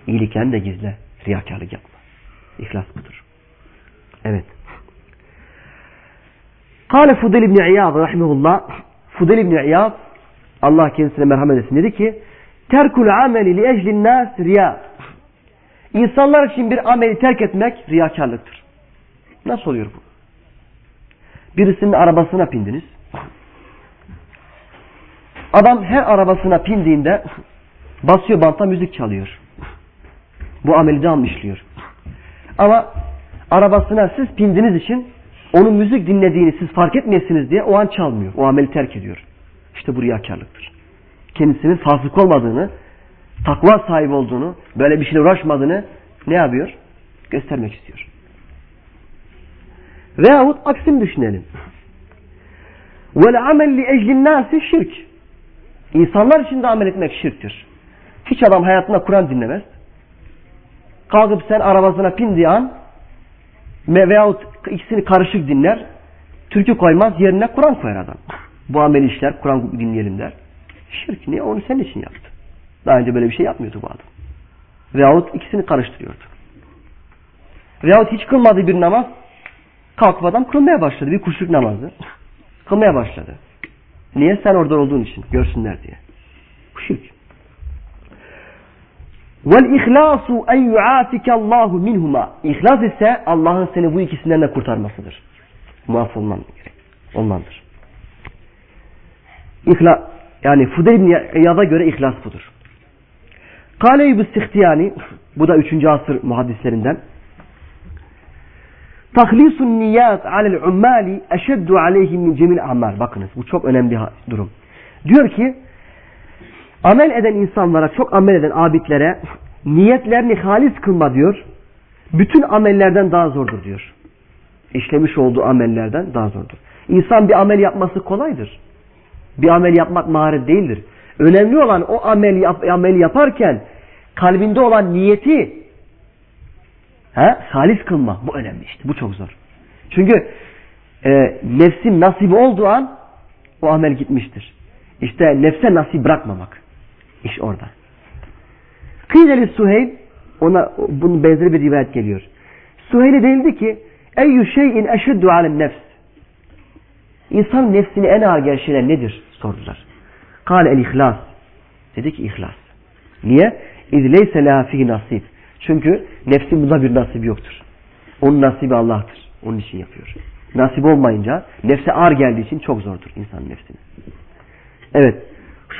iyiliklerini de gizle. Riyakarlık yapma. İhlas budur. Evet. Kale Fudel İbni İyad rahimahullah Fudel İbni İyad Allah kendisine merhamet etsin dedi ki terkul ameli li eclin nas riya İnsanlar için bir ameli terk etmek riyakarlıktır. Nasıl oluyor bu? Birisinin arabasına pindiniz. Adam her arabasına pindiğinde basıyor banta müzik çalıyor. Bu ameli devam işliyor. Ama arabasına siz pindiniz için onun müzik dinlediğini siz fark etmeyesiniz diye o an çalmıyor. O ameli terk ediyor. İşte bu riyakarlıktır. Kendisinin fasık olmadığını, takva sahibi olduğunu, böyle bir şeyle uğraşmadığını ne yapıyor? Göstermek istiyor. Veyahut aksini düşünelim. Li eclin nasi şirk. İnsanlar için de amel etmek şirktir. Hiç adam hayatında Kur'an dinlemez. Kalkıp sen arabasına pindiği an veyahut ikisini karışık dinler. Türkü koymaz yerine Kur'an koyar adam. Bu amel işler Kur'an dinleyelim der. Şirk niye? Onu senin için yaptı. Daha önce böyle bir şey yapmıyordu bu adam. Veyahut ikisini karıştırıyordu. Veyahut hiç kılmadığı bir namaz kalkıp adam kılmaya başladı. Bir kuşluk namazı. Kılmaya başladı. Niye? Sen orada olduğun için. Görsünler diye. Bu şirk. Vel ihlasu en yu'afike Allahu minhuma. İhlas ise Allah'ın seni bu ikisinden de kurtarmasıdır. Muaf olman gerek. Olmandır. İhla, yani Fudel ibn İyad'a göre ihlas budur. Kale İbn Sihtiyani bu da 3. asır muhaddislerinden Tahlisun niyat alel ummali eşeddu aleyhim min cemil amal. Bakınız bu çok önemli durum. Diyor ki amel eden insanlara, çok amel eden abidlere niyetlerini halis kılma diyor. Bütün amellerden daha zordur diyor. İşlemiş olduğu amellerden daha zordur. İnsan bir amel yapması kolaydır. Bir amel yapmak maharet değildir. Önemli olan o amel yap, ameli yaparken kalbinde olan niyeti he, halis kılma. Bu önemli işte. Bu çok zor. Çünkü e, nefsin nasibi olduğu an o amel gitmiştir. İşte nefse nasip bırakmamak. İş orada. Kıydeli Suheyl ona bunun benzeri bir rivayet geliyor. Suheyl'e denildi ki Eyyü şeyin eşeddu alem nefs İnsan nefsini en ağır şeyler nedir? Sordular. Kale el ihlas. Dedi ki ihlas. Niye? İzleyse la fihi nasip. Çünkü nefsin bunda bir nasibi yoktur. Onun nasibi Allah'tır. Onun için yapıyor. Nasip olmayınca nefse ağır geldiği için çok zordur insan nefsine. Evet.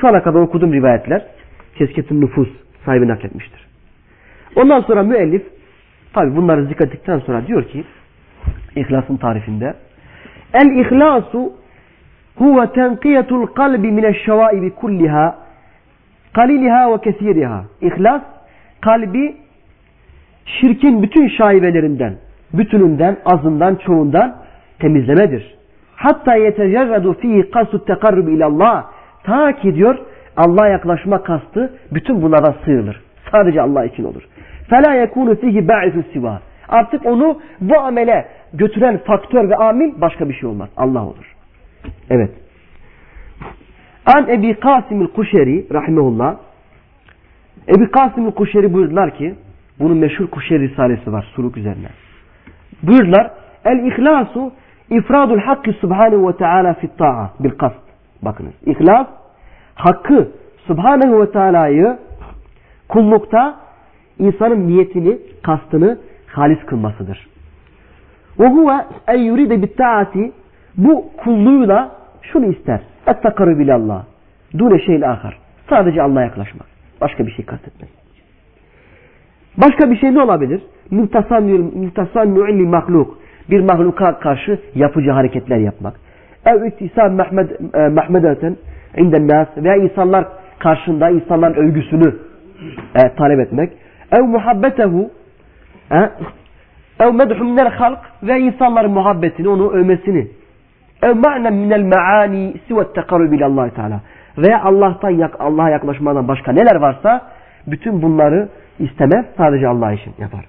Şu ana kadar okuduğum rivayetler Tezketun Nüfus sahibi nakletmiştir. Ondan sonra müellif tabi bunları zikrettikten sonra diyor ki İhlasın tarifinde El ihlasu huve tenqiyetul kalbi mineşşevaibi kulliha kaliliha ve kesiriha. İhlas kalbi şirkin bütün şaibelerinden, bütününden, azından, çoğundan temizlemedir. Hatta yetecerredu fihi kasut tekarrub ilallah. Ta ki diyor Allah'a yaklaşma kastı bütün bunlardan sığılır. Sadece Allah için olur. فَلَا يَكُونُ فِيهِ بَعِثُ siva. Artık onu bu amele götüren faktör ve amil başka bir şey olmaz. Allah olur. Evet. An Ebi Kasim el-Kuşeri rahimehullah Ebi Kasim el-Kuşeri buyurdular ki Bunun meşhur Kuşer Risalesi var suluk üzerine. Buyurlar El ihlasu ifradul hakkı subhanehu ve teala fit ta'a bil kast. Bakınız ihlas hakkı subhanehu ve teala'yı kullukta insanın niyetini, kastını halis kılmasıdır. Ve huve en yuride bit ta'ati bu kulluğuyla şunu ister. Ettakaru bilallah. Dune şeyin ahar. Sadece Allah'a yaklaşmak. Başka bir şey kastetmez. Başka bir şey ne olabilir? Mültasannu'in li mahluk. Bir mahluka karşı yapıcı hareketler yapmak. Ev ittisam Mehmed, Mehmedeten inden nas veya insanlar karşında insanların övgüsünü e, talep etmek. Ev muhabbetehu e, ev medhu minel halk ve insanların muhabbetini, onu övmesini. Ev ma'nen minel maani sivet tekarrub ilallah Teala. Veya Allah'tan Allah'a yaklaşmadan başka neler varsa bütün bunları istemez. Sadece Allah için yapar.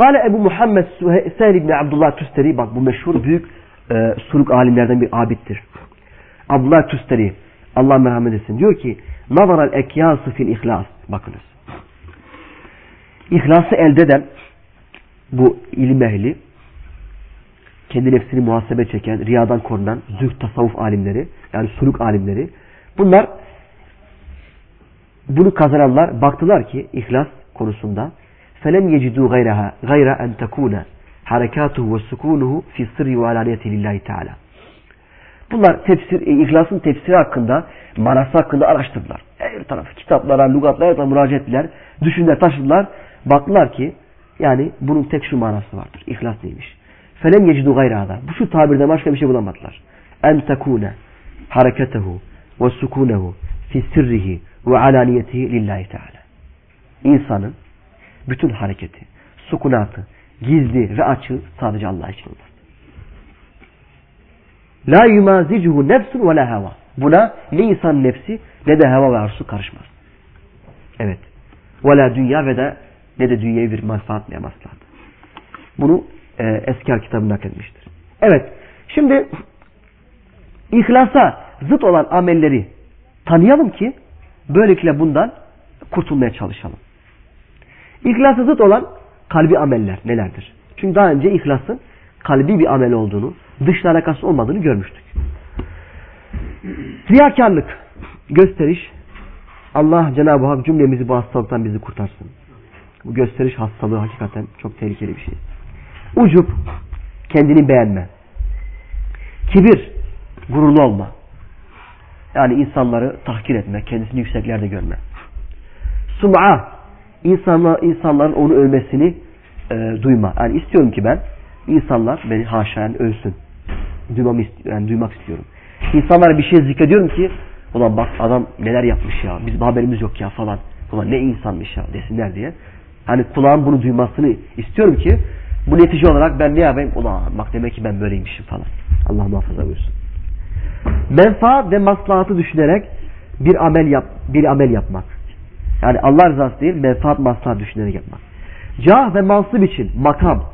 Kale Ebu Muhammed Sehl İbni Abdullah Tüsteri bak bu meşhur büyük e, suluk alimlerden bir abittir. Abdullah Tustari Allah merhamet etsin diyor ki nazaral ekyasu fil ihlas bakınız. İhlası elde eden bu ilim ehli kendi nefsini muhasebe çeken, riyadan korunan zühd tasavvuf alimleri yani suluk alimleri bunlar bunu kazananlar baktılar ki ihlas konusunda felem yecidu gayraha gayra en tekune harekatuhu ve sukunuhu fi sırri ve alaniyeti lillahi teala. Bunlar tefsir, e, İhlas'ın tefsiri hakkında, manası hakkında araştırdılar. Her tarafı kitaplara, lugatlara her müracaat ettiler. Düşündüler, taşıdılar. Baktılar ki yani bunun tek şu manası vardır. İhlas neymiş? Felem yecidu gayrada. Bu şu tabirden başka bir şey bulamadılar. En tekune hareketehu ve sukunehu fi sirrihi ve alaniyetihi lillahi teala. İnsanın bütün hareketi, sukunatı, gizli ve açığı sadece Allah için olur. La yumazicuhu nefsun ve la hava. Buna ne insan nefsi ne de hava ve arzu karışmaz. Evet. Ve la dünya ve de ne de dünyayı bir manfaat ne maslahat. Bunu e, Esker kitabında nakletmiştir. Evet. Şimdi ihlasa zıt olan amelleri tanıyalım ki böylelikle bundan kurtulmaya çalışalım. İhlasa zıt olan kalbi ameller nelerdir? Çünkü daha önce ihlasın kalbi bir amel olduğunu, dışla alakası olmadığını görmüştük. Riyakarlık, gösteriş, Allah Cenab-ı Hak cümlemizi bu hastalıktan bizi kurtarsın. Bu gösteriş hastalığı hakikaten çok tehlikeli bir şey. Ucup, kendini beğenme. Kibir, gururlu olma. Yani insanları tahkir etme, kendisini yükseklerde görme. Sum'a, insanlar, insanların onu övmesini e, duyma. Yani istiyorum ki ben insanlar beni haşayen ölsün. Duymamı yani duymak istiyorum. İnsanlara bir şey zikrediyorum ki ulan bak adam neler yapmış ya bizim haberimiz yok ya falan. Ulan ne insanmış ya desinler diye. Hani kulağım bunu duymasını istiyorum ki bu netice olarak ben ne yapayım? Ulan bak demek ki ben böyleymişim falan. Allah muhafaza buyursun. Menfaat ve maslahatı düşünerek bir amel yap, bir amel yapmak. Yani Allah rızası değil, menfaat maslahat düşünerek yapmak. Cah ve mansıp için, makam,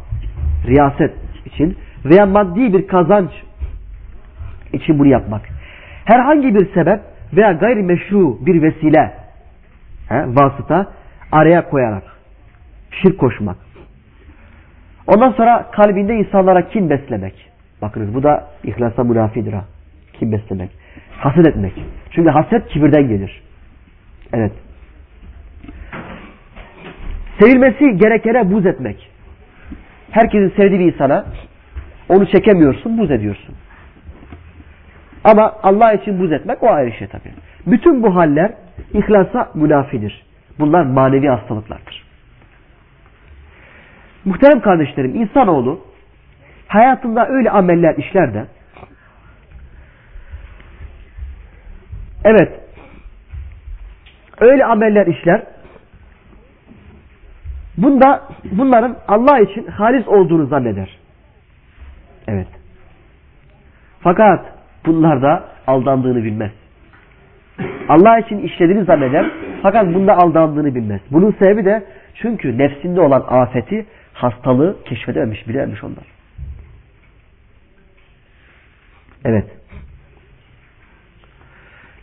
riyaset için veya maddi bir kazanç için bunu yapmak. Herhangi bir sebep veya gayrimeşru bir vesile, he, vasıta araya koyarak şirk koşmak. Ondan sonra kalbinde insanlara kin beslemek. Bakınız bu da ihlasa münafidir ha. Kin beslemek. Haset etmek. Çünkü haset kibirden gelir. Evet. Sevilmesi gerekene buz etmek. Herkesin sevdiği bir insana onu çekemiyorsun, buz ediyorsun. Ama Allah için buz etmek o ayrı şey tabii. Bütün bu haller ihlasa münafidir. Bunlar manevi hastalıklardır. Muhterem kardeşlerim, insanoğlu hayatında öyle ameller işler de evet öyle ameller işler Bunda bunların Allah için halis olduğunu zanneder. Evet. Fakat bunlarda aldandığını bilmez. Allah için işlediğini zanneder fakat bunda aldandığını bilmez. Bunun sebebi de çünkü nefsinde olan afeti, hastalığı keşfedememiş, bilememiş onlar. Evet.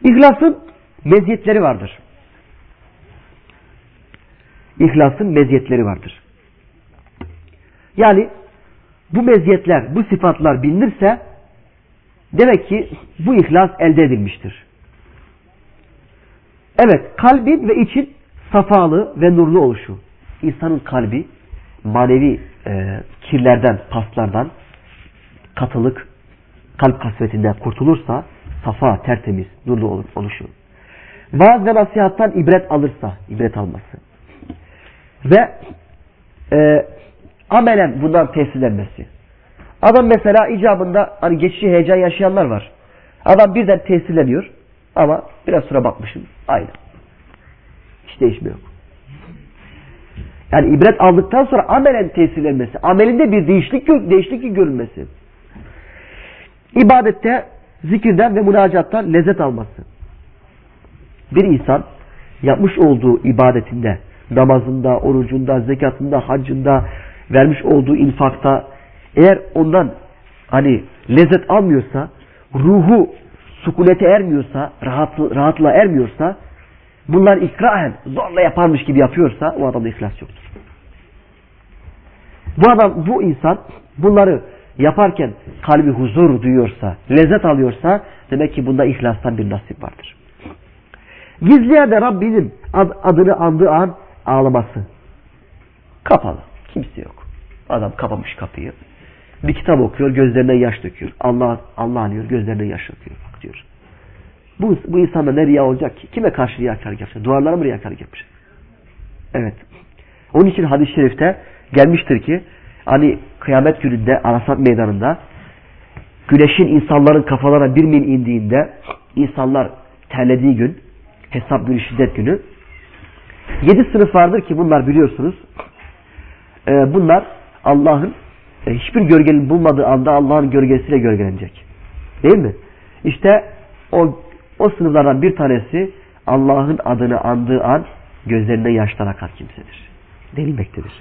İhlasın meziyetleri vardır. İhlasın meziyetleri vardır. Yani bu meziyetler, bu sıfatlar bilinirse demek ki bu ihlas elde edilmiştir. Evet, kalbin ve için safalı ve nurlu oluşu. İnsanın kalbi manevi e, kirlerden, paslardan, katılık, kalp kasvetinden kurtulursa safa, tertemiz, nurlu oluşu. Vaaz ve nasihattan ibret alırsa, ibret alması. Ve e, amelen bundan tesirlenmesi. Adam mesela icabında hani geçici heyecan yaşayanlar var. Adam birden tesirleniyor ama biraz sonra bakmışım aynı. Hiç değişmiyor. Yani ibret aldıktan sonra amelen tesirlenmesi, amelinde bir değişiklik, değişiklik görülmesi. İbadette zikirden ve münacattan lezzet alması. Bir insan yapmış olduğu ibadetinde, namazında, orucunda, zekatında, haccında, vermiş olduğu infakta eğer ondan hani lezzet almıyorsa, ruhu sukunete ermiyorsa, rahat, rahatla ermiyorsa, bunlar ikrahen zorla yaparmış gibi yapıyorsa o adamda ihlas yoktur. Bu adam, bu insan bunları yaparken kalbi huzur duyuyorsa, lezzet alıyorsa demek ki bunda ihlastan bir nasip vardır. Gizliye de Rabbinin adını andığı an ağlaması. Kapalı. Kimse yok. Adam kapamış kapıyı. Bir kitap okuyor, gözlerine yaş döküyor. Allah Allah anıyor, gözlerine yaş döküyor. Bak diyor. Bu, bu insanda ne riya olacak ki? Kime karşı riyakarlık yapacak? Duvarlara mı riyakarlık yapacak? Evet. Onun için hadis-i şerifte gelmiştir ki hani kıyamet gününde Arasat meydanında güneşin insanların kafalarına bir mil indiğinde insanlar terlediği gün hesap günü şiddet günü yedi sınıf vardır ki bunlar biliyorsunuz ee, bunlar Allah'ın e, hiçbir gölgenin bulmadığı anda Allah'ın gölgesiyle gölgelenecek. Değil mi? İşte o, o sınıflardan bir tanesi Allah'ın adını andığı an gözlerinde yaşlar akar kimsedir. Denilmektedir.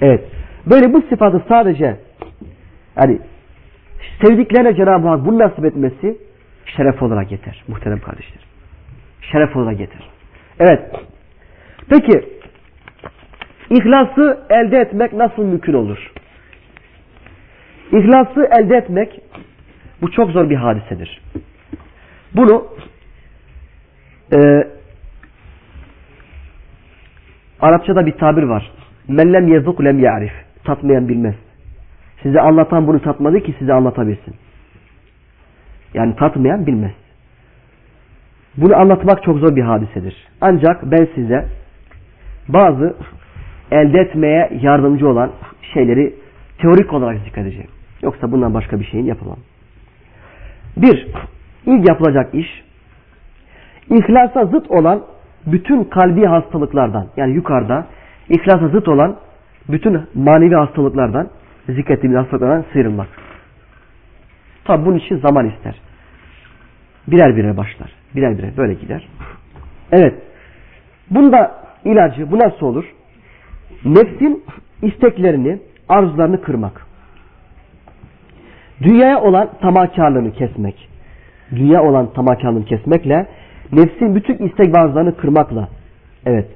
Evet. Böyle bu sıfatı sadece yani sevdiklerine Cenab-ı Hak bunu nasip etmesi şeref olarak yeter. Muhterem kardeşler. Şeref olarak yeter. Evet. Peki İhlası elde etmek nasıl mümkün olur? İhlası elde etmek bu çok zor bir hadisedir. Bunu e, Arapçada bir tabir var. Men lem yezuk lem ya'rif. Tatmayan bilmez. Size anlatan bunu tatmadı ki size anlatabilsin. Yani tatmayan bilmez. Bunu anlatmak çok zor bir hadisedir. Ancak ben size bazı elde etmeye yardımcı olan şeyleri teorik olarak zikredeceğim. Yoksa bundan başka bir şeyin yapamam. Bir, ilk yapılacak iş, ihlasa zıt olan bütün kalbi hastalıklardan, yani yukarıda ihlasa zıt olan bütün manevi hastalıklardan, zikrettiğimiz hastalıklardan sıyrılmak. Tabi bunun için zaman ister. Birer birer başlar. Birer birer böyle gider. Evet. Bunda ilacı bu nasıl olur? Nefsin isteklerini, arzularını kırmak. Dünyaya olan tamakarlığını kesmek. Dünya olan tamakarlığını kesmekle nefsin bütün istek arzularını kırmakla. Evet.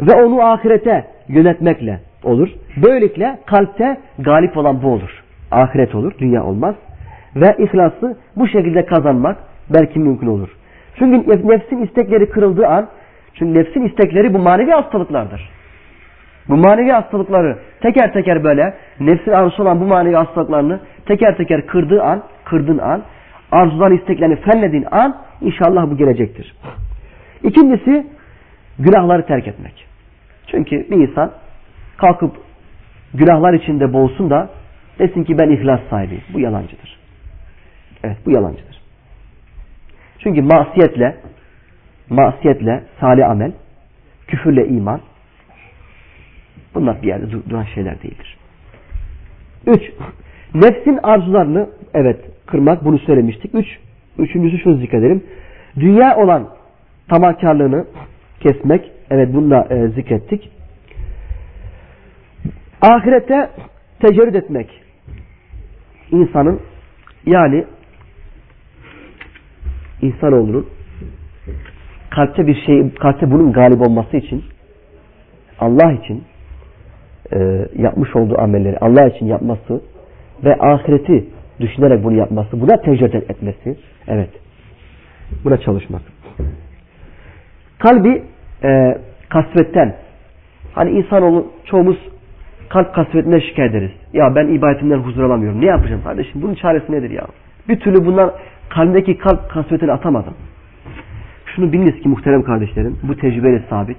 Ve onu ahirete yönetmekle olur. Böylelikle kalpte galip olan bu olur. Ahiret olur, dünya olmaz. Ve ihlası bu şekilde kazanmak belki mümkün olur. Çünkü nefsin istekleri kırıldığı an çünkü nefsin istekleri bu manevi hastalıklardır. Bu manevi hastalıkları teker teker böyle nefsin arzusu olan bu manevi hastalıklarını teker teker kırdığı an, kırdığın an, arzular isteklerini fenlediğin an inşallah bu gelecektir. İkincisi günahları terk etmek. Çünkü bir insan kalkıp günahlar içinde boğulsun da desin ki ben ihlas sahibiyim. Bu yalancıdır. Evet bu yalancıdır. Çünkü masiyetle masiyetle salih amel, küfürle iman bunlar bir yerde duran şeyler değildir. Üç, nefsin arzularını evet kırmak bunu söylemiştik. Üç, üçüncüsü şunu zikredelim. Dünya olan tamakarlığını kesmek evet bunu da e, zikrettik. Ahirete tecerrüt etmek insanın yani insanoğlunun kalpte bir şey, kalpte bunun galip olması için Allah için e, yapmış olduğu amelleri Allah için yapması ve ahireti düşünerek bunu yapması, buna tecrübe etmesi, evet, buna çalışmak. Kalbi e, kasvetten, hani insanoğlu çoğumuz kalp kasvetinden şikayet ederiz. Ya ben ibadetimden huzur alamıyorum. Ne yapacağım kardeşim? Bunun çaresi nedir ya? Bir türlü bundan kalbindeki kalp kasvetini atamadım. Şunu biliniz ki muhterem kardeşlerim, bu tecrübeyle sabit.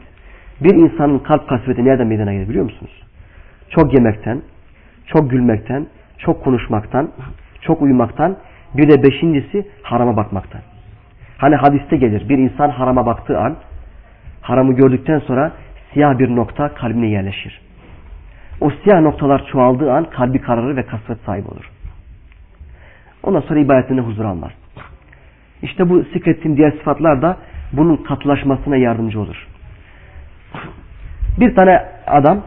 Bir insanın kalp kasveti nereden meydana gelir biliyor musunuz? Çok yemekten, çok gülmekten, çok konuşmaktan, çok uyumaktan, bir de beşincisi harama bakmaktan. Hani hadiste gelir bir insan harama baktığı an, haramı gördükten sonra siyah bir nokta kalbine yerleşir. O siyah noktalar çoğaldığı an kalbi kararır ve kasvet sahibi olur. Ondan sonra ibadetinde huzur almaz. İşte bu zikrettiğim diğer sıfatlar da bunun katılaşmasına yardımcı olur. Bir tane adam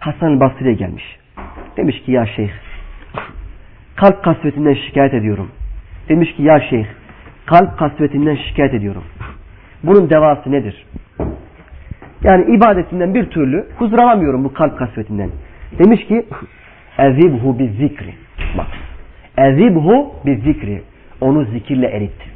Hasan Basri'ye gelmiş. Demiş ki ya şeyh kalp kasvetinden şikayet ediyorum. Demiş ki ya şeyh kalp kasvetinden şikayet ediyorum. Bunun devası nedir? Yani ibadetinden bir türlü huzur alamıyorum bu kalp kasvetinden. Demiş ki ezibhu bi zikri. Bak. Ezibhu bi zikri. Onu zikirle erit.